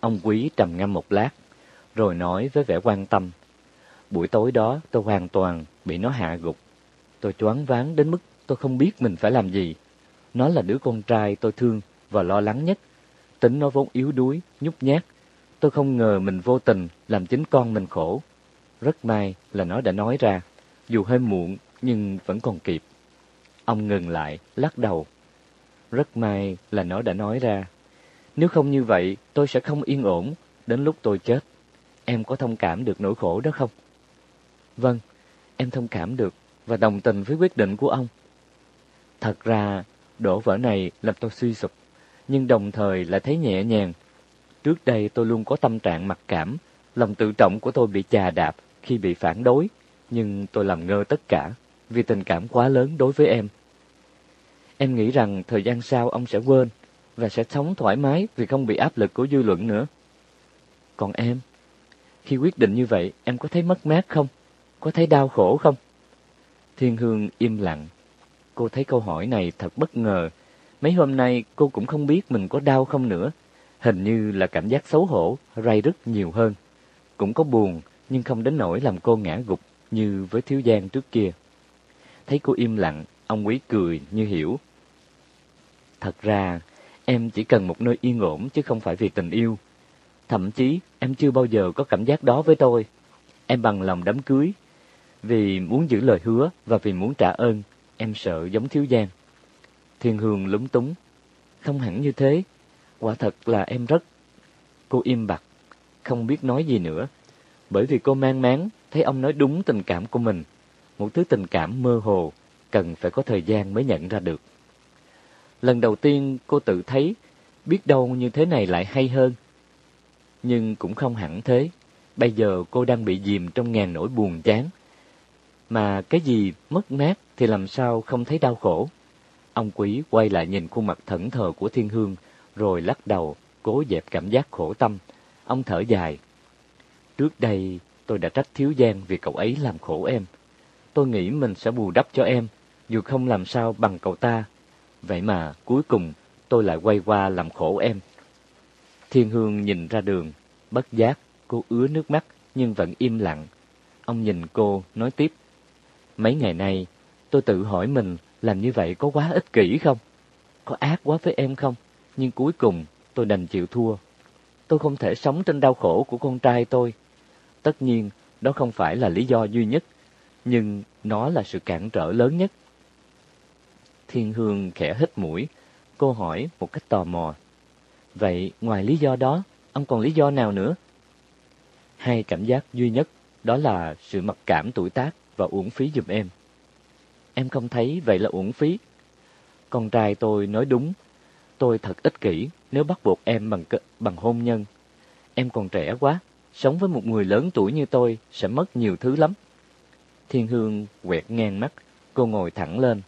Ông quý trầm ngâm một lát, rồi nói với vẻ quan tâm. Buổi tối đó tôi hoàn toàn bị nó hạ gục. Tôi choáng váng đến mức tôi không biết mình phải làm gì. Nó là đứa con trai tôi thương và lo lắng nhất. Tính nó vốn yếu đuối, nhút nhát. Tôi không ngờ mình vô tình làm chính con mình khổ. Rất may là nó đã nói ra, dù hơi muộn nhưng vẫn còn kịp. Ông ngừng lại, lắc đầu. Rất may là nó đã nói ra. Nếu không như vậy, tôi sẽ không yên ổn đến lúc tôi chết. Em có thông cảm được nỗi khổ đó không? Vâng, em thông cảm được và đồng tình với quyết định của ông. Thật ra, đổ vỡ này làm tôi suy sụp, nhưng đồng thời lại thấy nhẹ nhàng. Trước đây tôi luôn có tâm trạng mặc cảm, lòng tự trọng của tôi bị chà đạp khi bị phản đối, nhưng tôi làm ngơ tất cả vì tình cảm quá lớn đối với em. Em nghĩ rằng thời gian sau ông sẽ quên và sẽ sống thoải mái vì không bị áp lực của dư luận nữa. Còn em, khi quyết định như vậy, em có thấy mất mát không? Có thấy đau khổ không? Thiên Hương im lặng. Cô thấy câu hỏi này thật bất ngờ. Mấy hôm nay cô cũng không biết mình có đau không nữa. Hình như là cảm giác xấu hổ, ray rứt nhiều hơn. Cũng có buồn, nhưng không đến nỗi làm cô ngã gục như với Thiếu Giang trước kia. Thấy cô im lặng, ông quý cười như hiểu. Thật ra, em chỉ cần một nơi yên ổn chứ không phải vì tình yêu. Thậm chí, em chưa bao giờ có cảm giác đó với tôi. Em bằng lòng đám cưới, vì muốn giữ lời hứa và vì muốn trả ơn, em sợ giống thiếu giang. Thiên Hương lúng túng. Không hẳn như thế, quả thật là em rất... Cô im bặt, không biết nói gì nữa, bởi vì cô mang máng thấy ông nói đúng tình cảm của mình. Một thứ tình cảm mơ hồ, cần phải có thời gian mới nhận ra được. Lần đầu tiên cô tự thấy, biết đâu như thế này lại hay hơn. Nhưng cũng không hẳn thế. Bây giờ cô đang bị dìm trong ngàn nỗi buồn chán. Mà cái gì mất mát thì làm sao không thấy đau khổ. Ông quý quay lại nhìn khuôn mặt thẫn thờ của thiên hương, rồi lắc đầu, cố dẹp cảm giác khổ tâm. Ông thở dài. Trước đây tôi đã trách thiếu giang vì cậu ấy làm khổ em. Tôi nghĩ mình sẽ bù đắp cho em, dù không làm sao bằng cậu ta. Vậy mà cuối cùng tôi lại quay qua làm khổ em. Thiên Hương nhìn ra đường, bất giác, cô ứa nước mắt nhưng vẫn im lặng. Ông nhìn cô, nói tiếp. Mấy ngày nay, tôi tự hỏi mình làm như vậy có quá ích kỷ không? Có ác quá với em không? Nhưng cuối cùng tôi đành chịu thua. Tôi không thể sống trên đau khổ của con trai tôi. Tất nhiên, đó không phải là lý do duy nhất, nhưng nó là sự cản trở lớn nhất. Thiên Hương khẽ hít mũi, cô hỏi một cách tò mò. Vậy ngoài lý do đó, ông còn lý do nào nữa? Hai cảm giác duy nhất, đó là sự mặc cảm tuổi tác và uổng phí giùm em. Em không thấy vậy là uổng phí. Con trai tôi nói đúng, tôi thật ích kỷ nếu bắt buộc em bằng bằng hôn nhân. Em còn trẻ quá, sống với một người lớn tuổi như tôi sẽ mất nhiều thứ lắm. Thiên Hương quẹt ngang mắt, cô ngồi thẳng lên.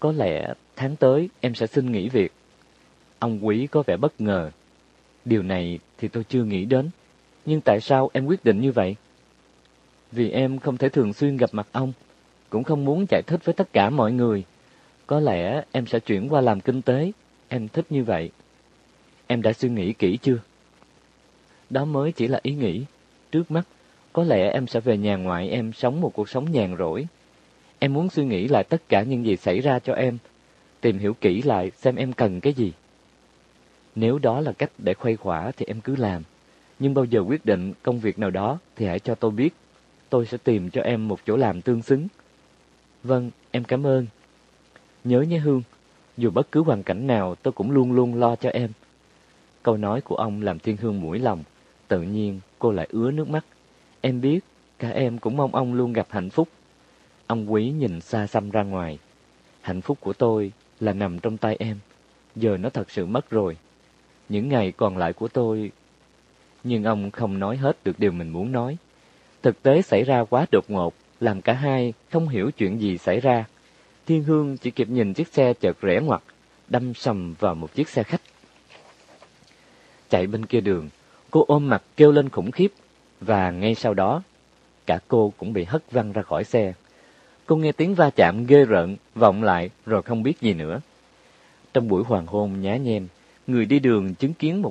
Có lẽ tháng tới em sẽ xin nghỉ việc. Ông quý có vẻ bất ngờ. Điều này thì tôi chưa nghĩ đến. Nhưng tại sao em quyết định như vậy? Vì em không thể thường xuyên gặp mặt ông, cũng không muốn giải thích với tất cả mọi người. Có lẽ em sẽ chuyển qua làm kinh tế, em thích như vậy. Em đã suy nghĩ kỹ chưa? Đó mới chỉ là ý nghĩ. Trước mắt, có lẽ em sẽ về nhà ngoại em sống một cuộc sống nhàn rỗi. Em muốn suy nghĩ lại tất cả những gì xảy ra cho em, tìm hiểu kỹ lại xem em cần cái gì. Nếu đó là cách để khuây khỏa thì em cứ làm. Nhưng bao giờ quyết định công việc nào đó thì hãy cho tôi biết tôi sẽ tìm cho em một chỗ làm tương xứng. Vâng, em cảm ơn. Nhớ nhé Hương, dù bất cứ hoàn cảnh nào tôi cũng luôn luôn lo cho em. Câu nói của ông làm Thiên Hương mũi lòng, tự nhiên cô lại ứa nước mắt. Em biết, cả em cũng mong ông luôn gặp hạnh phúc. Ông quý nhìn xa xăm ra ngoài. Hạnh phúc của tôi là nằm trong tay em. Giờ nó thật sự mất rồi. Những ngày còn lại của tôi... Nhưng ông không nói hết được điều mình muốn nói. Thực tế xảy ra quá đột ngột, làm cả hai không hiểu chuyện gì xảy ra. Thiên Hương chỉ kịp nhìn chiếc xe chợt rẽ ngoặt, đâm sầm vào một chiếc xe khách. Chạy bên kia đường, cô ôm mặt kêu lên khủng khiếp, và ngay sau đó, cả cô cũng bị hất văng ra khỏi xe. cô nghe tiếng va chạm ghê rợn, vọng lại rồi không biết gì nữa. Trong buổi hoàng hôn nhá nhem, người đi đường chứng kiến một